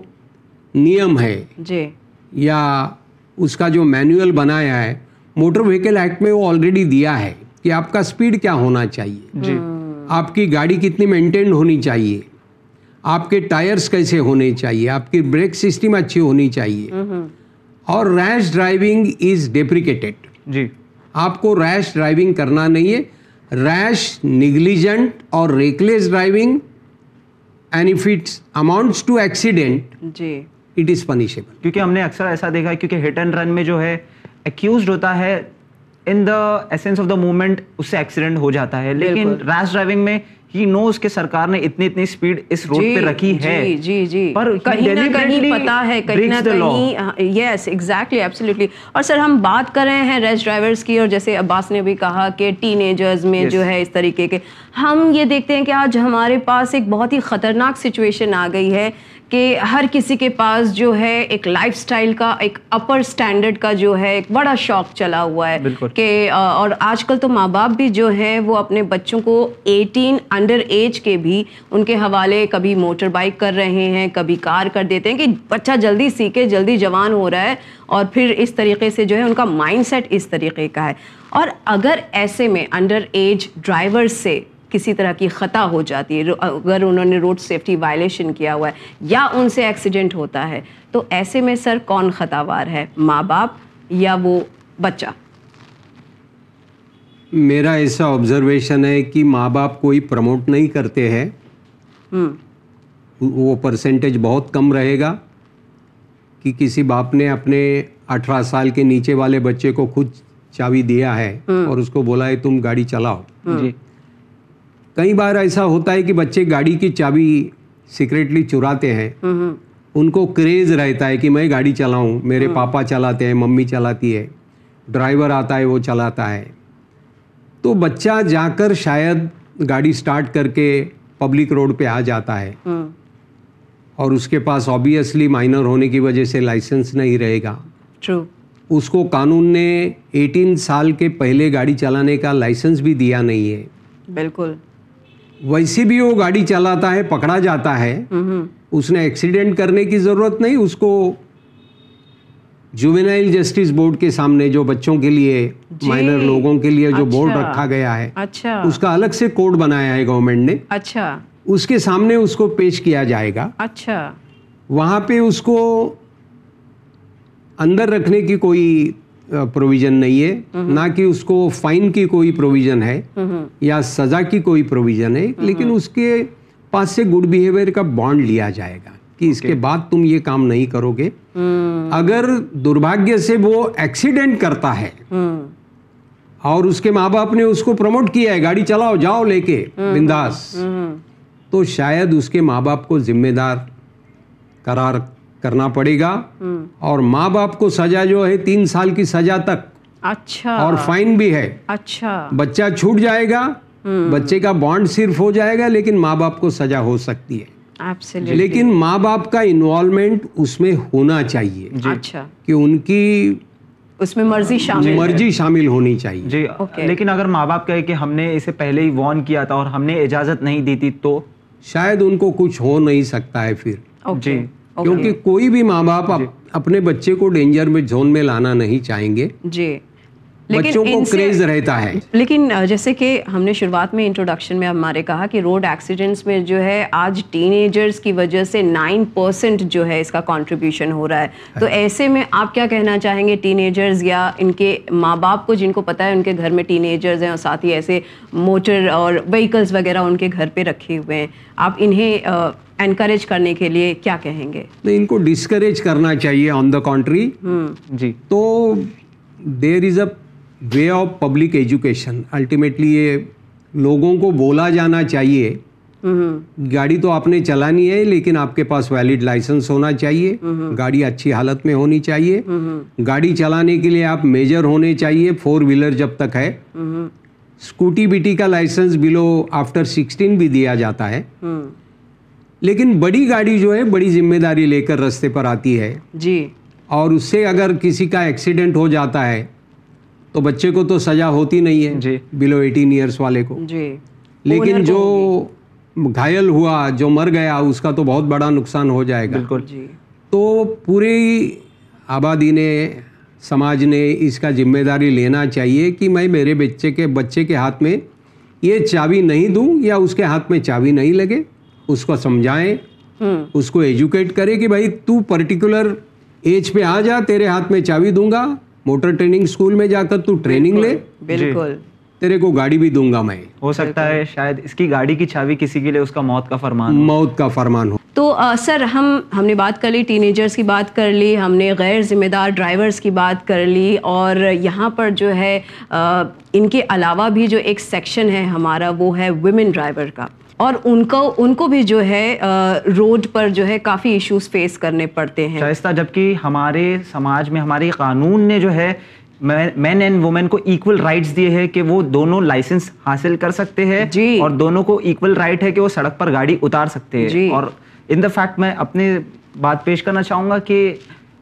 نیم ہے جی۔ یا اس کا جو مینوئل بنایا ہے موٹر وہیکل ایکٹ میں وہ آلریڈی دیا ہے کہ آپ کا اسپیڈ کیا ہونا چاہیے۔ جی۔ ہاں۔ آپ کی گاڑی کتنی مینٹین ہونی چاہیے۔ آپ کے ٹائرس کیسے ہونے چاہیے۔ آپ کی بریک سسٹم اچھی ہونی چاہیے۔ ہاں۔ اور ریش ڈرائیونگ از ڈیپریکیٹڈ جی۔ آپ کو ریش ڈرائیونگ کرنا نہیں ہے۔ ریش نگلیجنٹ اور reckless driving and if it's amounts to accident G. It is punishable کیونکہ ہم نے اکثر ایسا دیکھا ہے کیونکہ ہٹ اینڈ رن میں جو ہے ایکیوزڈ ہوتا ہے in the essence of the movement اس سے ایکسیڈنٹ ہو جاتا ہے لیکن ریش ڈرائیونگ میں ہی نوز کہ سرکار نے اتنی اتنی اسپیڈ اس روڈ پہ رکھی ہے جی جی پر کہیں نہ کہیں پتا ہے کہیں نہ کہیں یس ایگزیکٹلی ایبسلیٹلی اور سر ہم بات کر رہے ہیں ریس ڈرائیورس کی اور جیسے عباس نے بھی کہا کہ ٹین ایجرز میں جو ہے اس طریقے کے ہم یہ دیکھتے ہیں کہ آج ہمارے پاس ایک بہت ہی خطرناک سچویشن آ گئی ہے کہ ہر کسی کے پاس جو ہے ایک لائف سٹائل کا ایک اپر سٹینڈرڈ کا جو ہے ایک بڑا شوق چلا ہوا ہے کہ اور آج کل تو ماں باپ بھی جو ہے وہ اپنے بچوں کو ایٹین انڈر ایج کے بھی ان کے حوالے کبھی موٹر بائک کر رہے ہیں کبھی کار کر دیتے ہیں کہ بچہ جلدی سیکھے جلدی جوان ہو رہا ہے اور پھر اس طریقے سے جو ہے ان کا مائنڈ سیٹ اس طریقے کا ہے۔ اور اگر ایسے میں انڈر ایج ڈرائیور سے کسی طرح کی خطا ہو جاتی ہے اگر انہوں نے روڈ سیفٹی وائلیشن کیا ہوا ہے یا ان سے ایکسیڈنٹ ہوتا ہے تو ایسے میں سر کون خطا وار ہے؟ ماں باپ یا وہ بچہ؟ میرا ایسا آبزرویشن ہے کہ ماں باپ کوئی پروموٹ نہیں کرتے ہیں۔ وہ پرسنٹیج بہت کم رہے گا کہ کسی باپ نے اپنے اٹھارہ سال کے نیچے والے بچے کو خود چابی دیا ہے اور اس کو بولا ہے تم گاڑی چلاؤ۔ جی۔ کئی بار ایسا ہوتا ہے کہ بچے گاڑی کی چابی سیکریٹلی چراتے ہیں۔ ان کو کریز رہتا ہے کہ میں گاڑی چلاؤں میرے پاپا چلاتے ہیں ممی چلاتی ہے ڈرائیور آتا ہے وہ چلاتا ہے۔ تو بچہ جا کر شاید گاڑی سٹارٹ کر کے پبلک روڈ پہ آ جاتا ہے۔ اور اس کے پاس آبیسلی مائنر ہونے کی وجہ سے لائسنس نہیں رہے گا۔ اس کو قانون نے ایٹین سال کے پہلے گاڑی چلانے کا لائسنس بھی دیا نہیں ہے۔ بالکل۔ ویسے بھی وہ گاڑی چلاتا ہے پکڑا جاتا ہے اس نے ایکسیڈنٹ کرنے کی ضرورت نہیں اس کو جوینائل جسٹس بورڈ کے سامنے جو بچوں کے لیے مائنر جی۔ لوگوں کے لیے جو بورڈ اچھا۔ رکھا گیا ہے اچھا۔ اس کا الگ سے کوڈ بنایا ہے گورنمنٹ نے اچھا اس کے سامنے اس کو پیش کیا جائے گا اچھا وہاں پہ اس کو اندر رکھنے کی کوئی پروویژن نہیں ہے۔ نہ کہ اس کو فائن کی کوئی پروویژن ہے یا سزا کی کوئی پروویژن ہے لیکن اس کے پاس سے گڈ بیہیویئر کا بانڈ لیا جائے گا کہ اس کے بعد تم یہ کام نہیں کرو گے۔ اگر دربھاگیہ سے وہ ایکسیڈنٹ کرتا ہے اور اس کے ماں باپ نے اس کو پروموٹ کیا ہے گاڑی چلاؤ جاؤ لے کے بنداس تو شاید اس کے ماں باپ کو ذمہ دار قرار کرنا پڑے گا۔ اور ماں باپ کو سزا جو ہے تین سال کی سزا تک۔ اچھا۔ اور فائن بھی ہے۔ اچھا۔ بچہ چھوٹ جائے گا۔ بچے کا بانڈ صرف ہو جائے گا لیکن ماں باپ کو سزا ہو سکتی ہے۔ لیکن ماں باپ کا انوالومنٹ اس میں ہونا چاہیے۔ جی۔ اچھا۔ کہ ان کی اس میں مرضی شامل مرضی شامل ہونی چاہیے۔ جی۔ لیکن اگر ماں باپ کہے کہ ہم نے اسے پہلے ہی وارن کیا تھا اور ہم نے اجازت نہیں دی تھی تو؟ شاید ان کو کچھ ہو نہیں سکتا ہے پھر۔ جی۔ کیونکہ کوئی بھی ماں باپ جی۔ اپنے بچے کو ڈینجر میں زون میں لانا نہیں چاہیں گے جی. بچوں کو کریز رہتا ہے۔ لیکن جیسے کہ ہم نے شروعات میں انٹروڈکشن میں ہمارے کہا کہ روڈ ایکسیڈنٹس میں جو ہے آج ٹین ایجرز کی وجہ سے نائن پرسنٹ جو ہے اس کا کانٹریبیوشن ہو رہا ہے۔ تو ایسے میں آپ کیا کہنا چاہیں گے ٹین ایجرز یا ان کے ماں باپ کو جن کو پتا ہے ان کے گھر میں ٹین ایجرز ہیں اور ساتھ ہی ایسے موٹر اور وہیکلس وغیرہ ان کے گھر پہ رکھے ہوئے ہیں؟ آپ انہیں انکریج کرنے کے لیے کیا کہیں گے؟ ان کو ڈسکریج کرنا چاہیے آن دا کنٹری جی۔ تو there is a way of public education ultimately یہ لوگوں کو بولا جانا چاہیے۔ گاڑی تو آپ نے چلانی ہے لیکن آپ کے پاس ویلڈ لائسنس ہونا چاہیے۔ گاڑی اچھی حالت میں ہونی چاہیے۔ گاڑی چلانے کے لیے آپ میجر ہونے چاہیے فور ویلر جب تک ہے۔ اسکوٹی بیٹی کا لائسنس بلو آفٹر سکسٹین بھی دیا جاتا ہے۔ لیکن بڑی گاڑی جو ہے بڑی ذمہ داری لے کر رستے پر آتی ہے۔ جی۔ اور اس سے اگر کسی کا ایکسیڈنٹ ہو جاتا ہے تو بچے کو تو سزا ہوتی نہیں ہے جی۔ بلو ایٹین ایئرس والے کو۔ جی۔ لیکن جو گھائل ہوا جو مر گیا اس کا تو بہت بڑا نقصان ہو جائے گا۔ بالکل۔ جی۔ تو پوری آبادی نے سماج نے اس کا ذمہ داری لینا چاہیے کہ میں میرے بچے کے بچے کے ہاتھ میں یہ چابی نہیں دوں یا اس کے ہاتھ میں چابی نہیں لگے۔ اس کو سمجھائیں اس کو ایجوکیٹ کریں کہ بھائی تو پرٹیکولر ایج پہ آ جا تیرے ہاتھ میں چاوی دوں گا موٹر ٹریننگ اسکول میں جا کر تو ٹریننگ لے۔ بالکل جی۔ تیرے کو گاڑی بھی دوں گا میں۔ ہو سکتا ہے شاید اس کی گاڑی کی چاوی کسی کے لیے اس کا موت کا فرمان موت کا فرمان ہو۔ تو سر ہم ہم نے بات کر لی ٹین ایجرس کی بات کر لی ہم نے غیر ذمہ دار ڈرائیورس کی بات کر لی اور یہاں پر جو ہے ان کے علاوہ بھی جو ایک سیکشن ہے ہمارا وہ ہے ویمن ڈرائیور کا۔ اور ان کو ان کو بھی جو ہے روڈ پر جو ہے کافی ایشوز فیس کرنے پڑتے ہیں۔ شائستہ جبکہ ہمارے سماج میں ہمارے قانون نے جو ہے مین اینڈ وومین کو ایکول رائٹس دیے ہیں کہ وہ دونوں لائسنس حاصل کر سکتے ہیں جی۔ اور دونوں کو ایکول رائٹ ہے کہ وہ سڑک پر گاڑی اتار سکتے ہیں۔ جی۔ اور ان دا فیکٹ میں اپنے بات پیش کرنا چاہوں گا کہ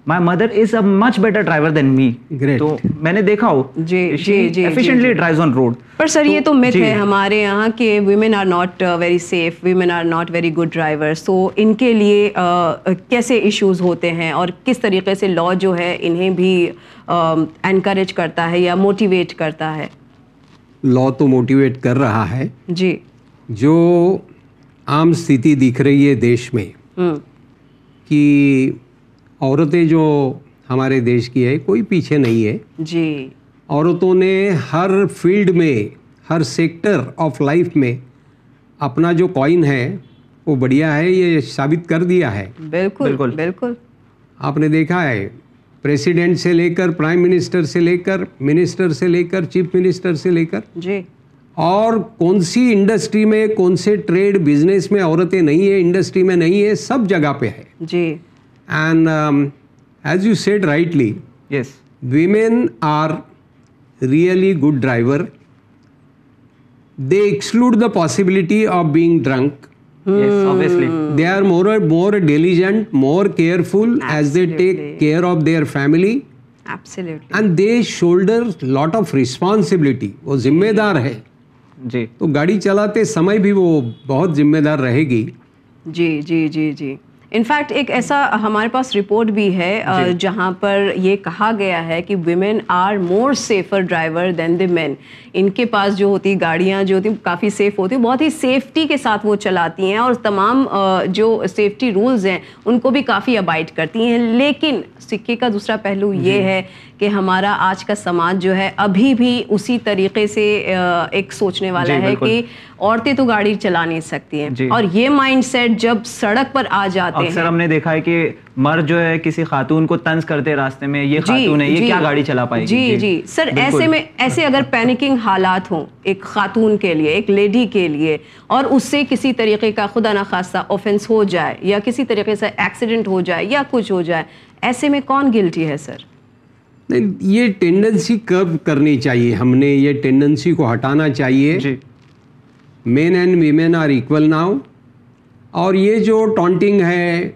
my mother is a much better driver than me تو میں نے دیکھا ہو. جی جی جی ایفیشینٹلی ڈرائیو آن روڈ پر سر یہ تو مت جی۔ ہے ہمارے یہاں کہ women are not very safe women are not very good driver so ان کے لیے uh, کیسے ایشوز ہوتے ہیں اور کس طریقے سے لا جو ہے انہیں بھی um, انکریج کرتا ہے یا موٹیویٹ کرتا ہے؟ لا تو موٹیویٹ کر رہا ہے۔ جی۔ جو عام استھتی دکھ رہی ہے دیش میں کہ عورتیں جو ہمارے دیش کی ہے کوئی پیچھے نہیں ہے۔ جی۔ عورتوں نے ہر فیلڈ میں ہر سیکٹر آف لائف میں اپنا جو کوائن ہے وہ بڑھیا ہے یہ ثابت کر دیا ہے۔ بالکل بالکل۔ بالکل۔ آپ نے دیکھا ہے پریسیڈنٹ سے لے کر پرائم منسٹر سے لے کر منسٹر سے لے کر چیف منسٹر سے لے کر۔ جی۔ اور کون سی انڈسٹری میں کون سے ٹریڈ بزنس میں عورتیں نہیں ہیں انڈسٹری میں نہیں ہے سب جگہ پہ ہے۔ جی۔ Good drink they are more intelligent more careful as they take care of their family and they shoulder lot of responsibility وہ ذمے دار ہے گاڑی چلاتے سمے بھی وہ بہت ذمے دار رہے گی جی جی جی جی انفیکٹ ایک ایسا ہمارے پاس رپورٹ بھی ہے جی۔ جہاں پر یہ کہا گیا ہے کہ women are more safer driver than the men ان کے پاس جو ہوتی گاڑیاں جو ہوتی کافی سیف ہوتی ہیں بہت ہی سیفٹی کے ساتھ وہ چلاتی ہیں اور تمام جو سیفٹی رولز ہیں ان کو بھی کافی ابائڈ کرتی ہیں۔ لیکن سکے کا دوسرا پہلو جی۔ یہ ہے کہ ہمارا آج کا سماج جو ہے ابھی بھی اسی طریقے سے ایک سوچنے والا جی، ہے کہ عورتیں تو گاڑی چلا نہیں سکتی ہیں۔ جی۔ اور یہ مائنڈ سیٹ جب سڑک پر آ جاتے ہیں۔ اکثر ہم نے دیکھا ہے کہ مرد جو ہے کسی خاتون کو تنز کرتے راستے میں یہ جی، خاتون ہے یہ جی۔ کیا گاڑی چلا پائے جی جی۔ سر ایسے میں ایسے اگر پینکنگ حالات ہوں ایک خاتون کے لیے ایک لیڈی کے لیے اور اس سے کسی طریقے کا خدا نخواستہ آفینس ہو جائے یا کسی طریقے سے ایکسیڈنٹ ہو جائے یا کچھ ہو جائے ایسے میں کون گلٹی ہے سر؟ یہ ٹینڈنسی کب کرنی چاہیے؟ ہم نے یہ ٹینڈنسی کو ہٹانا چاہیے۔ Men and women are equal now اور یہ جو ٹانٹنگ ہے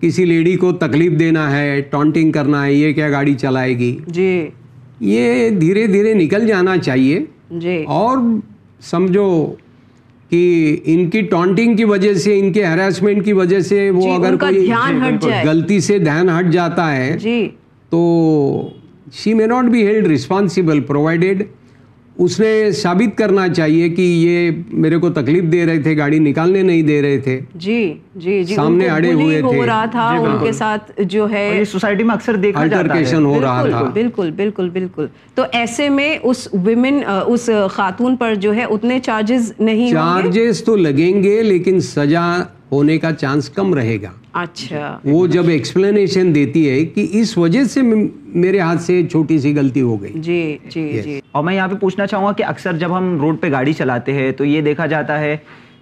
کسی لیڈی کو تکلیف دینا ہے ٹانٹنگ کرنا ہے یہ کیا گاڑی چلائے گی؟ جی۔ یہ دھیرے دھیرے نکل جانا چاہیے۔ جی۔ اور سمجھو کہ ان کی ٹانٹنگ کی وجہ سے ان کے ہراسمنٹ کی وجہ سے وہ اگر کوئی غلطی سے دھیان ہٹ جاتا ہے تو she may not be held responsible provided اس نے ثابت کرنا چاہیے کہ یہ میرے کو تکلیف دے رہے تھے گاڑی نکالنے نہیں دے رہے تھے۔ جی جی جی سامنے اڑے ہوئے تھے۔ ہو رہا تھا جی، ان کے ساتھ جو ہے سوسائٹی میں اکثر دیکھا جاتا ہے۔ الٹرکیشن ہو رہا تھا۔ بالکل بالکل بالکل۔ تو ایسے میں اس ویمن اس خاتون پر جو ہے اتنے چارجز نہیں چارجز تو لگیں گے لیکن سجا ہونے کا چانس کم رہے گا۔ اچھا۔ وہ جب ایکسپلینیشن دیتی ہے کہ اس وجہ سے میرے ہاتھ سے چھوٹی سی غلطی ہو گئی۔ جی جی جی۔ اور میں یہاں پہ پوچھنا چاہوں گا کہ اکثر جب ہم روڈ پہ گاڑی چلاتے ہیں تو یہ دیکھا جاتا ہے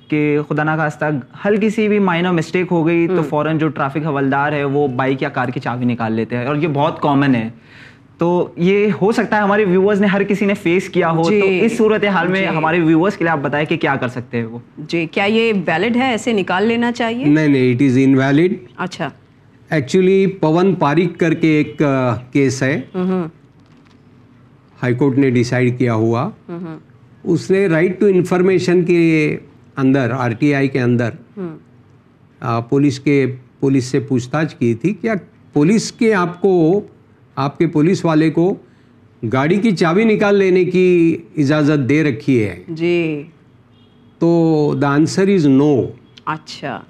کہ خدا نخواستہ ہلکی سی بھی مائنر مسٹیک ہو گئی تو فوراً جو ٹرافک حوالدار ہے وہ بائک یا کار کی چابی نکال لیتے ہیں اور یہ بہت کامن ہے۔ تو یہ ہو سکتا ہے ہمارے ویورز نے ہر کسی نے فیس کیا ہو جی, تو اس صورت حال میں جی۔ ہمارے ویورز کے لیے آپ بتائیں کہ کیا کر سکتے ہیں وہ؟ جی کیا یہ ویلڈ ہے؟ ایسے نکال لینا چاہیے؟ نہیں نہیں اٹ از انویلڈ اچھا۔ ایکچولی پون پارک کر کے ایک کیس ہے۔ ہائی کورٹ نے ڈیسائیڈ کیا ہوا۔ اس نے رائٹ ٹو انفارمیشن کے اندر آر ٹی آئی کے اندر پولیس کے پولیس سے پوچھ تاچھ کی تھی۔ کیا پولیس کے آپ کو آپ کے پولیس والے کو گاڑی کی چابی نکال لینے کی اجازت دے رکھی ہے۔ جی۔ تو دا آنسر از نو اچھا۔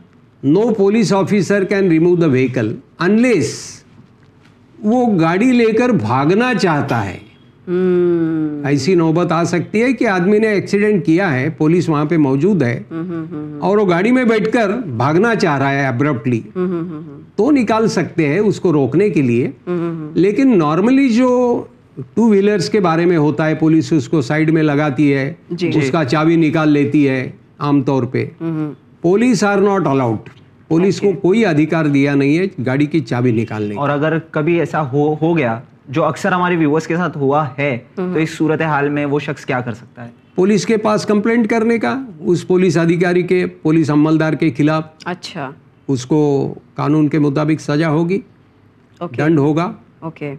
No police officer can remove the vehicle unless وہ گاڑی لے کر بھاگنا چاہتا ہے۔ ایسی نوبت آ سکتی ہے کہ آدمی نے ایکسیڈنٹ کیا ہے پولیس وہاں پہ موجود ہے اور وہ گاڑی میں بیٹھ کر بھاگنا چاہ رہا ہے ابرپٹلی تو نکال سکتے ہیں اس کو روکنے کے لیے۔ لیکن نارملی جو ٹو ویلرس کے بارے میں ہوتا ہے پولیس اس کو سائڈ میں لگاتی ہے اس کا چابی نکال لیتی ہے عام طور پہ۔ Police are not allowed police کو کوئی ادھیکار دیا نہیں ہے گاڑی کی چابی نکالنے اور اگر کبھی ایسا ہو گیا جو اکثر ہمارے ویورس کے ساتھ ہوا ہے تو اس صورت حال میں وہ شخص کیا کر سکتا ہے؟ پولیس کے پاس کمپلینٹ کرنے کا اس پولیس ادھیکاری کے پولیس عملدار کے خلاف۔ اچھا۔ اس کو قانون کے مطابق سزا ہوگی۔ دنڈ ہوگا۔ اوکے۔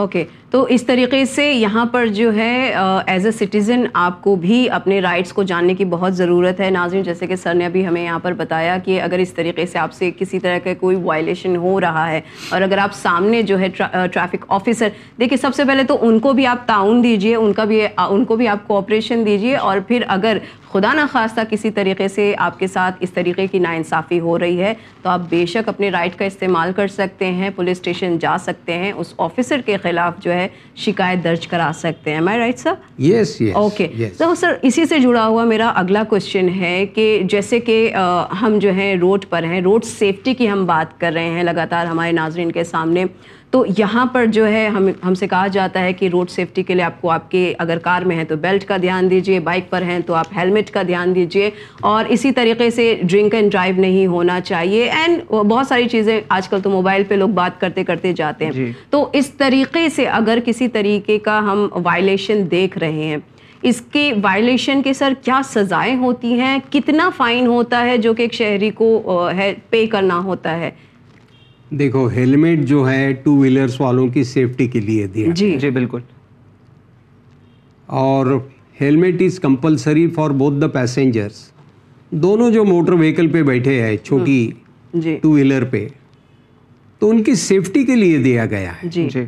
اوکے تو اس طریقے سے یہاں پر جو ہے ایز اے سٹیزن آپ کو بھی اپنے رائٹس کو جاننے کی بہت ضرورت ہے۔ ناظرین، جیسے کہ سر نے ابھی ہمیں یہاں پر بتایا کہ اگر اس طریقے سے آپ سے کسی طرح کا کوئی وائلیشن ہو رہا ہے اور اگر آپ سامنے جو ہے ٹریفک آفیسر دیکھیے سب سے پہلے تو ان کو بھی آپ تعاون دیجیے ان کا بھی ان کو بھی آپ کوآپریشن دیجیے اور پھر اگر خدا نخواستہ کسی طریقے سے آپ کے ساتھ اس طریقے کی ناانصافی ہو رہی ہے تو آپ بے شک اپنے رائٹ کا استعمال کر سکتے ہیں پولیس اسٹیشن جا سکتے ہیں اس آفیسر کے خلاف جو ہے شکایت درج کرا سکتے ہیں۔ My right sir yes okay تو سر اسی سے جڑا ہوا میرا اگلا کوشچن ہے کہ جیسے کہ ہم جو ہیں روڈ پر ہیں روڈ سیفٹی کی ہم بات کر رہے ہیں لگاتار ہمارے ناظرین کے سامنے۔ تو یہاں پر جو ہے ہم ہم سے کہا جاتا ہے کہ روڈ سیفٹی کے لیے آپ کو آپ کے اگر کار میں ہیں تو بیلٹ کا دھیان دیجیے بائک پر ہیں تو آپ ہیلمٹ کا دھیان دیجیے اور اسی طریقے سے ڈرنک اینڈ ڈرائیو نہیں ہونا چاہیے اینڈ بہت ساری چیزیں آج کل تو موبائل پہ لوگ بات کرتے کرتے جاتے ہیں جی. تو اس طریقے سے اگر کسی طریقے کا ہم وائلیشن دیکھ رہے ہیں اس کے وائلیشن کے سر کیا سزائیں ہوتی ہیں کتنا فائن ہوتا ہے جو کہ ایک شہری کو ہے پے کرنا ہوتا ہے دیکھو ہیلمٹ جو ہے ٹو ویلرس والوں کی سیفٹی کے لیے دیا جی۔ جی بالکل۔ اور helmet is compulsory for both the passengers دونوں جو موٹر وہیکل پہ بیٹھے ہیں چھوٹی ٹو ویلر جی۔ پہ تو ان کی سیفٹی کے لیے دیا گیا ہے۔ جی۔, جی۔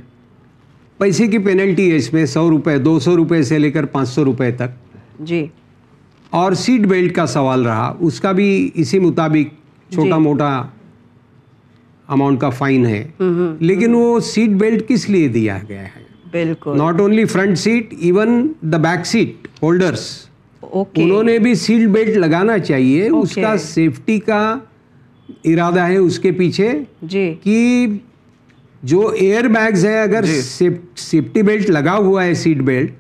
پیسے کی پینلٹی ہے اس میں سو روپے دو سو روپے سے لے کر پانچ سو روپے تک۔ جی۔ اور سیٹ بیلٹ کا سوال رہا اس کا بھی اسی مطابق جی۔ چھوٹا موٹا اماؤنٹ کا فائن ہے. لیکن وہ سیٹ بیلٹ کس لیے دیا گیا ہے؟ بالکل۔ Not only front seat even the back seat holders انہوں نے بھی سیٹ بیلٹ لگانا چاہیے اس کا سیفٹی کا ارادہ ہے اس کے پیچھے جی۔ کہ جو ایئر بیگز ہے اگر جی۔ سیفٹی بیلٹ لگا ہوا ہے سیٹ بیلٹ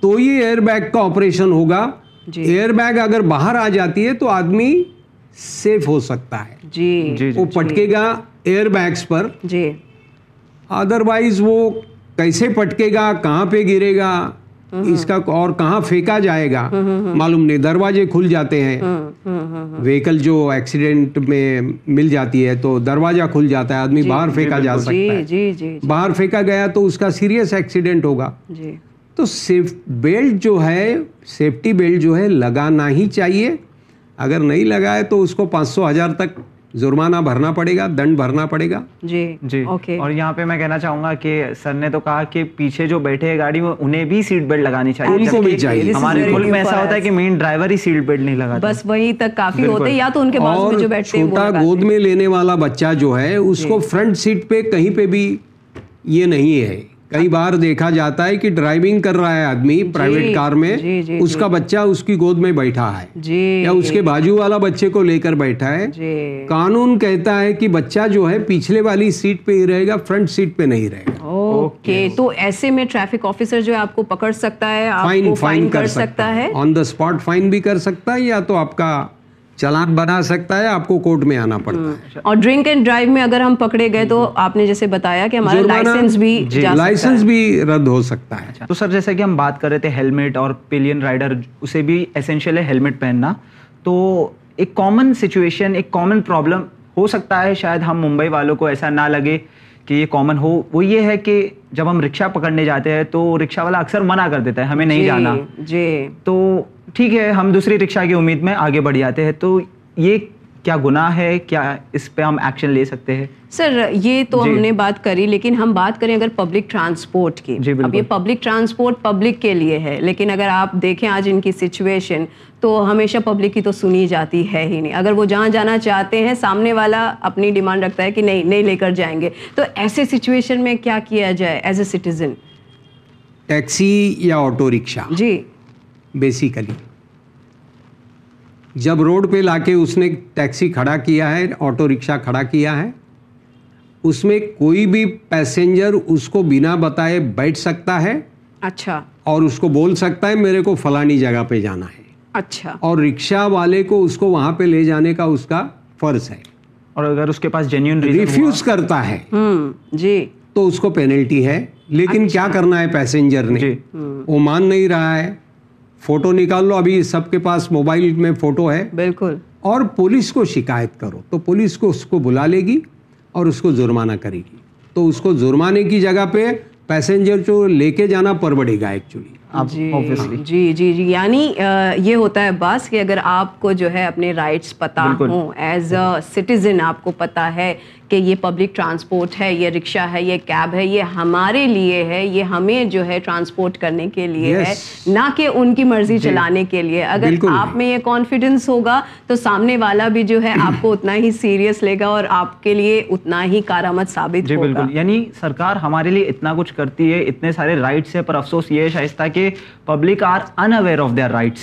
تو یہ ایئر بیگ کا آپریشن ہوگا۔ جی۔ ایئر بیگ اگر باہر آ جاتی ہے تو آدمی سیف ہو سکتا ہے۔ جی۔, جی، وہ پٹکے گا ایئر بیگس پر. جی۔ ادروائز وہ کیسے پٹکے گا کہاں پہ گرے گا اس کا اور کہاں پھینکا جائے گا معلوم نہیں دروازے کھل جاتے ہیں۔ ویکل جو ایکسیڈنٹ میں مل جاتی ہے تو دروازہ کھل جاتا ہے آدمی باہر پھینکا جا سکتا ہے۔ باہر پھینکا گیا تو اس کا سیریس ایکسیڈنٹ ہوگا۔ تو سیف بیلٹ جو ہے سیفٹی بیلٹ جو ہے لگانا ہی چاہیے۔ اگر نہیں لگائے تو اس کو پانچ سو ہزار تک جرمانہ بھرنا پڑے گا دنڈ بھرنا پڑے گا۔ جی جی اور یہاں پہ میں کہنا چاہوں گا کہ سر نے تو کہا کہ پیچھے جو بیٹھے ہیں گاڑی میں انہیں بھی سیٹ بیلٹ لگانی چاہیے ہمارے ملک میں ایسا ہوتا ہے کہ مین ڈرائیور ہی سیٹ بیلٹ نہیں لگاتا بس وہی تک کافی ہوتے یا تو ان کے پاس جو بیٹھتے ہیں چھوٹا گود میں لینے والا بچہ جو ہے اس جی۔ کو فرنٹ سیٹ پہ کہیں پہ بھی یہ نہیں ہے۔ کئی بار دیکھا جاتا ہے کہ ڈرائیونگ کر رہا ہے آدمی جی، پرائیویٹ کار میں جی، جی، اس کا بچہ اس کی گود میں بیٹھا ہے۔ یا اس کے باجو والا بچے کو لے کر بیٹھا ہے۔ قانون کہتا ہے کہ بچہ جو ہے پچھلے والی سیٹ پہ ہی رہے گا فرنٹ سیٹ پہ نہیں رہے گا۔ اوکے تو ایسے میں ٹریفک آفیسر جو ہے آپ کو پکڑ سکتا ہے فائن کر سکتا ہے۔ آن دا اسپاٹ فائن بھی کر سکتا ہے یا تو آپ کا چلان بنا سکتا ہے آپ کو کورٹ میں آنا پڑتا ہے۔ اور ڈرنک اینڈ ڈرائیو میں اگر ہم پکڑے گئے تو آپ نے جیسے بتایا کہ ہمارا لائسنس بھی جی، لائسنس بھی رد ہو سکتا ہے۔ تو سر جیسے کہ ہم بات کر رہے تھے ہیلمٹ اور پیلین رائڈر اسے بھی اسینشیل ہے ہیلمٹ پہننا۔ تو ایک کامن سچویشن ایک کامن پرابلم ہو سکتا ہے شاید ہم ممبئی والوں کو ایسا نہ لگے۔ کہ یہ کامن ہو وہ یہ ہے کہ جب ہم رکشہ پکڑنے جاتے ہیں تو رکشہ والا اکثر منع کر دیتا ہے ہمیں نہیں جی، جانا۔ جی۔ تو ٹھیک ہے ہم دوسری رکشہ کی امید میں آگے بڑھ جاتے ہیں۔ تو یہ کیا گناہ ہے؟ کیا اس پہ ہم ایکشن لے سکتے ہیں؟ سر یہ تو جی۔ ہم نے بات کری لیکن ہم بات کریں اگر پبلک ٹرانسپورٹ کی۔ جی، اب یہ پبلک ٹرانسپورٹ پبلک کے لیے ہے لیکن اگر آپ دیکھیں آج ان کی سچویشن تو ہمیشہ پبلک کی تو سنی جاتی ہے ہی نہیں۔ اگر وہ جہاں جانا چاہتے ہیں سامنے والا اپنی ڈیمانڈ رکھتا ہے کہ نہیں نہیں لے کر جائیں گے۔ تو ایسے سچویشن میں کیا کیا جائے ایز اے سٹیزن ٹیکسی یا آٹو رکشہ جی۔ بیسیکلی جب روڈ پہ لا کے اس نے ٹیکسی کھڑا کیا ہے آٹو رکشا کھڑا کیا ہے اس میں کوئی بھی پیسنجر اس کو بنا بتائے بیٹھ سکتا ہے اچھا۔ اور اس کو بول سکتا ہے میرے کو فلانی جگہ پہ جانا ہے۔ اچھا۔ اور رکشا والے کو اس کو وہاں پہ لے جانے کا اس کا فرض ہے۔ اور اگر اس کے پاس جینیون ریفیوز کرتا ہے۔ جی۔ تو اس کو پینلٹی ہے۔ لیکن کیا کرنا ہے پیسنجر نے؟ جی۔ وہ مان نہیں رہا ہے۔ فوٹو نکال لو ابھی سب کے پاس موبائل میں فوٹو ہے۔ بالکل۔ اور پولیس کو شکایت کرو۔ تو پولیس کو اس کو بلا لے گی اور اس کو جرمانہ کرے گی۔ تو اس کو جرمانے کی جگہ پہ پیسنجر جو لے کے جانا پر پڑے گا ایکچولی۔ جی جی جی جی۔ یعنی یہ ہوتا ہے بس کہ اگر آپ کو جو ہے اپنے رائٹس پتہ ہوں ایز اے سٹیزن آپ کو پتہ ہے کہ یہ پبلک ٹرانسپورٹ ہے یہ رکشا ہے یہ کیب ہے یہ ہمارے لیے ہے یہ ہمیں جو ہے ٹرانسپورٹ کرنے کے لیے ہے نہ کہ ان کی مرضی چلانے کے لیے۔ اگر آپ میں یہ کانفیڈنس ہوگا تو سامنے والا بھی جو ہے آپ کو اتنا ہی سیریس لے گا اور آپ کے لیے اتنا ہی کارآمد ثابت جی بالکل۔ یعنی سرکار ہمارے لیے اتنا کچھ کرتی ہے اتنے سارے رائٹس ہے پر افسوس یہ ہے شائستہ کہ public are unaware of their rights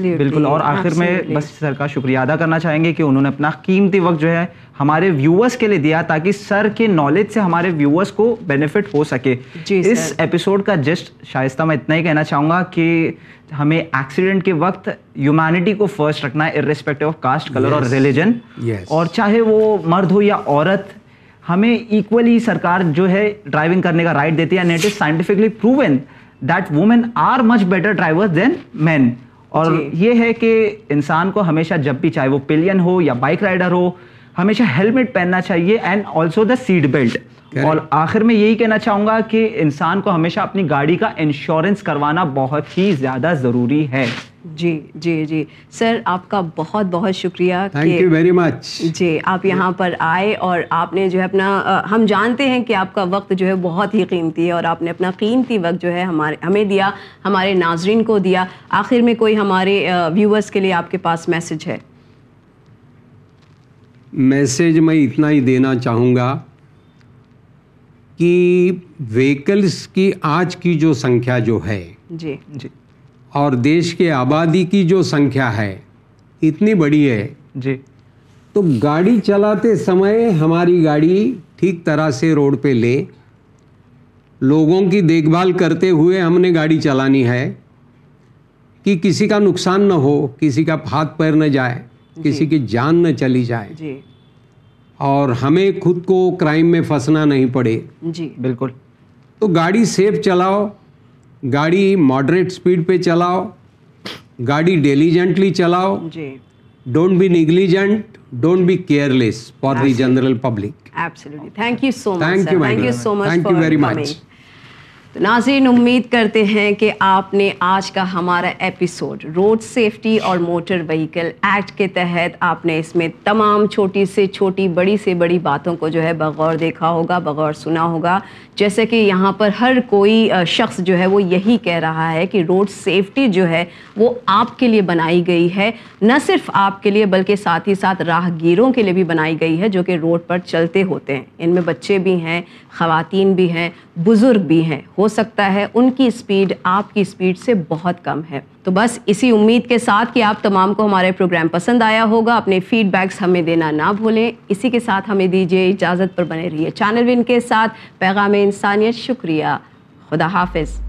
بالکل اور آخر میں بس سر کا شکریہ ادا کرنا چاہیں گے کہ انہوں نے اپنا قیمتی وقت جو ہے ہمارے ویورس کے لیے دیا تاکہ سر کے نالج سے ہمارے ویورس کو بینیفٹ ہو سکے۔ اس ایپیسوڈ کا جسٹ شائستہ میں اتنا ہی کہنا چاہوں گا کہ ہمیں ایکسیڈنٹ کے وقت ہیومینٹی کو فرسٹ رکھنا ہے ارریسپیکٹو آف کاسٹ کلر اور ریلیجن اور چاہے وہ مرد ہو یا عورت ہمیں ایکولی سرکار جو ہے ڈرائیونگ کرنے کا رائٹ دیتی ہے and it is scientifically proven that women are much better driver than men اور یہ ہے کہ انسان کو ہمیشہ جب بھی چاہے وہ پلین ہو یا بائک رائڈر ہو ہمیشہ ہیلمٹ پہننا چاہیے and also the seat belt اور آخر میں یہی کہنا چاہوں گا کہ انسان کو ہمیشہ اپنی گاڑی کا انشورنس کروانا بہت ہی زیادہ ضروری ہے۔ جی جی جی۔ سر آپ کا بہت بہت شکریہ تھینک یو ویری مچ جی آپ یہاں پر آئے اور آپ نے جو ہے اپنا ہم جانتے ہیں کہ آپ کا وقت جو ہے بہت ہی قیمتی ہے اور آپ نے اپنا قیمتی وقت جو ہے ہمارے ہمیں دیا ہمارے ناظرین کو دیا۔ آخر میں کوئی ہمارے ویورس کے لیے آپ کے پاس میسج ہے۔ میسج میں اتنا ہی دینا چاہوں گا کہ ویکلس کی آج کی جو سنکھیا جو ہے جی جی۔ اور دیش کے آبادی کی جو سنکھیا ہے اتنی بڑی ہے۔ جی۔ تو گاڑی چلاتے سمے ہماری گاڑی ٹھیک طرح سے روڈ پہ لے۔ لوگوں کی دیکھ بھال کرتے ہوئے ہم نے گاڑی چلانی ہے کہ کسی کا نقصان نہ ہو کسی کا ہاتھ پیر نہ جائے۔ کسی کی جان نہ چلی جائے۔ جی۔ اور ہمیں خود کو کرائم میں پھنسنا نہیں پڑے۔ جی۔ بالکل۔ تو گاڑی سیف چلاؤ۔ گاڑی ماڈریٹ سپیڈ پہ چلاؤ۔ گاڑی ڈیلیجنٹلی چلاؤ۔ جی۔ Don't be negligent don't be careless for the general public absolutely thank you so much thank you so much thank you very much ناظرین، امید کرتے ہیں کہ آپ نے آج کا ہمارا ایپیسوڈ روڈ سیفٹی اور موٹر وہیکل ایکٹ کے تحت آپ نے اس میں تمام چھوٹی سے چھوٹی، بڑی سے بڑی باتوں کو جو ہے بغور دیکھا ہوگا، بغور سنا ہوگا۔ جیسے کہ یہاں پر ہر کوئی شخص جو ہے وہ یہی کہہ رہا ہے کہ روڈ سیفٹی جو ہے وہ آپ کے لیے بنائی گئی ہے۔ نہ صرف آپ کے لیے بلکہ ساتھ ہی ساتھ راہ گیروں کے لیے بھی بنائی گئی ہے جو کہ روڈ پر چلتے ہوتے ہیں۔ ان میں بچے بھی ہیں، خواتین بھی ہیں، بزرگ بھی ہیں۔ ہو ہو سکتا ہے، ان کی اسپیڈ آپ کی اسپیڈ سے بہت کم ہے۔ تو بس اسی امید کے ساتھ کہ آپ تمام کو ہمارے پروگرام پسند آیا ہوگا۔ اپنے فیڈ بیکس ہمیں دینا نہ بھولیں۔ اسی کے ساتھ ہمیں دیجیے اجازت پر بنے رہیے چینل ون کے ساتھ۔ پیغام انسانیت، شکریہ۔ خدا حافظ۔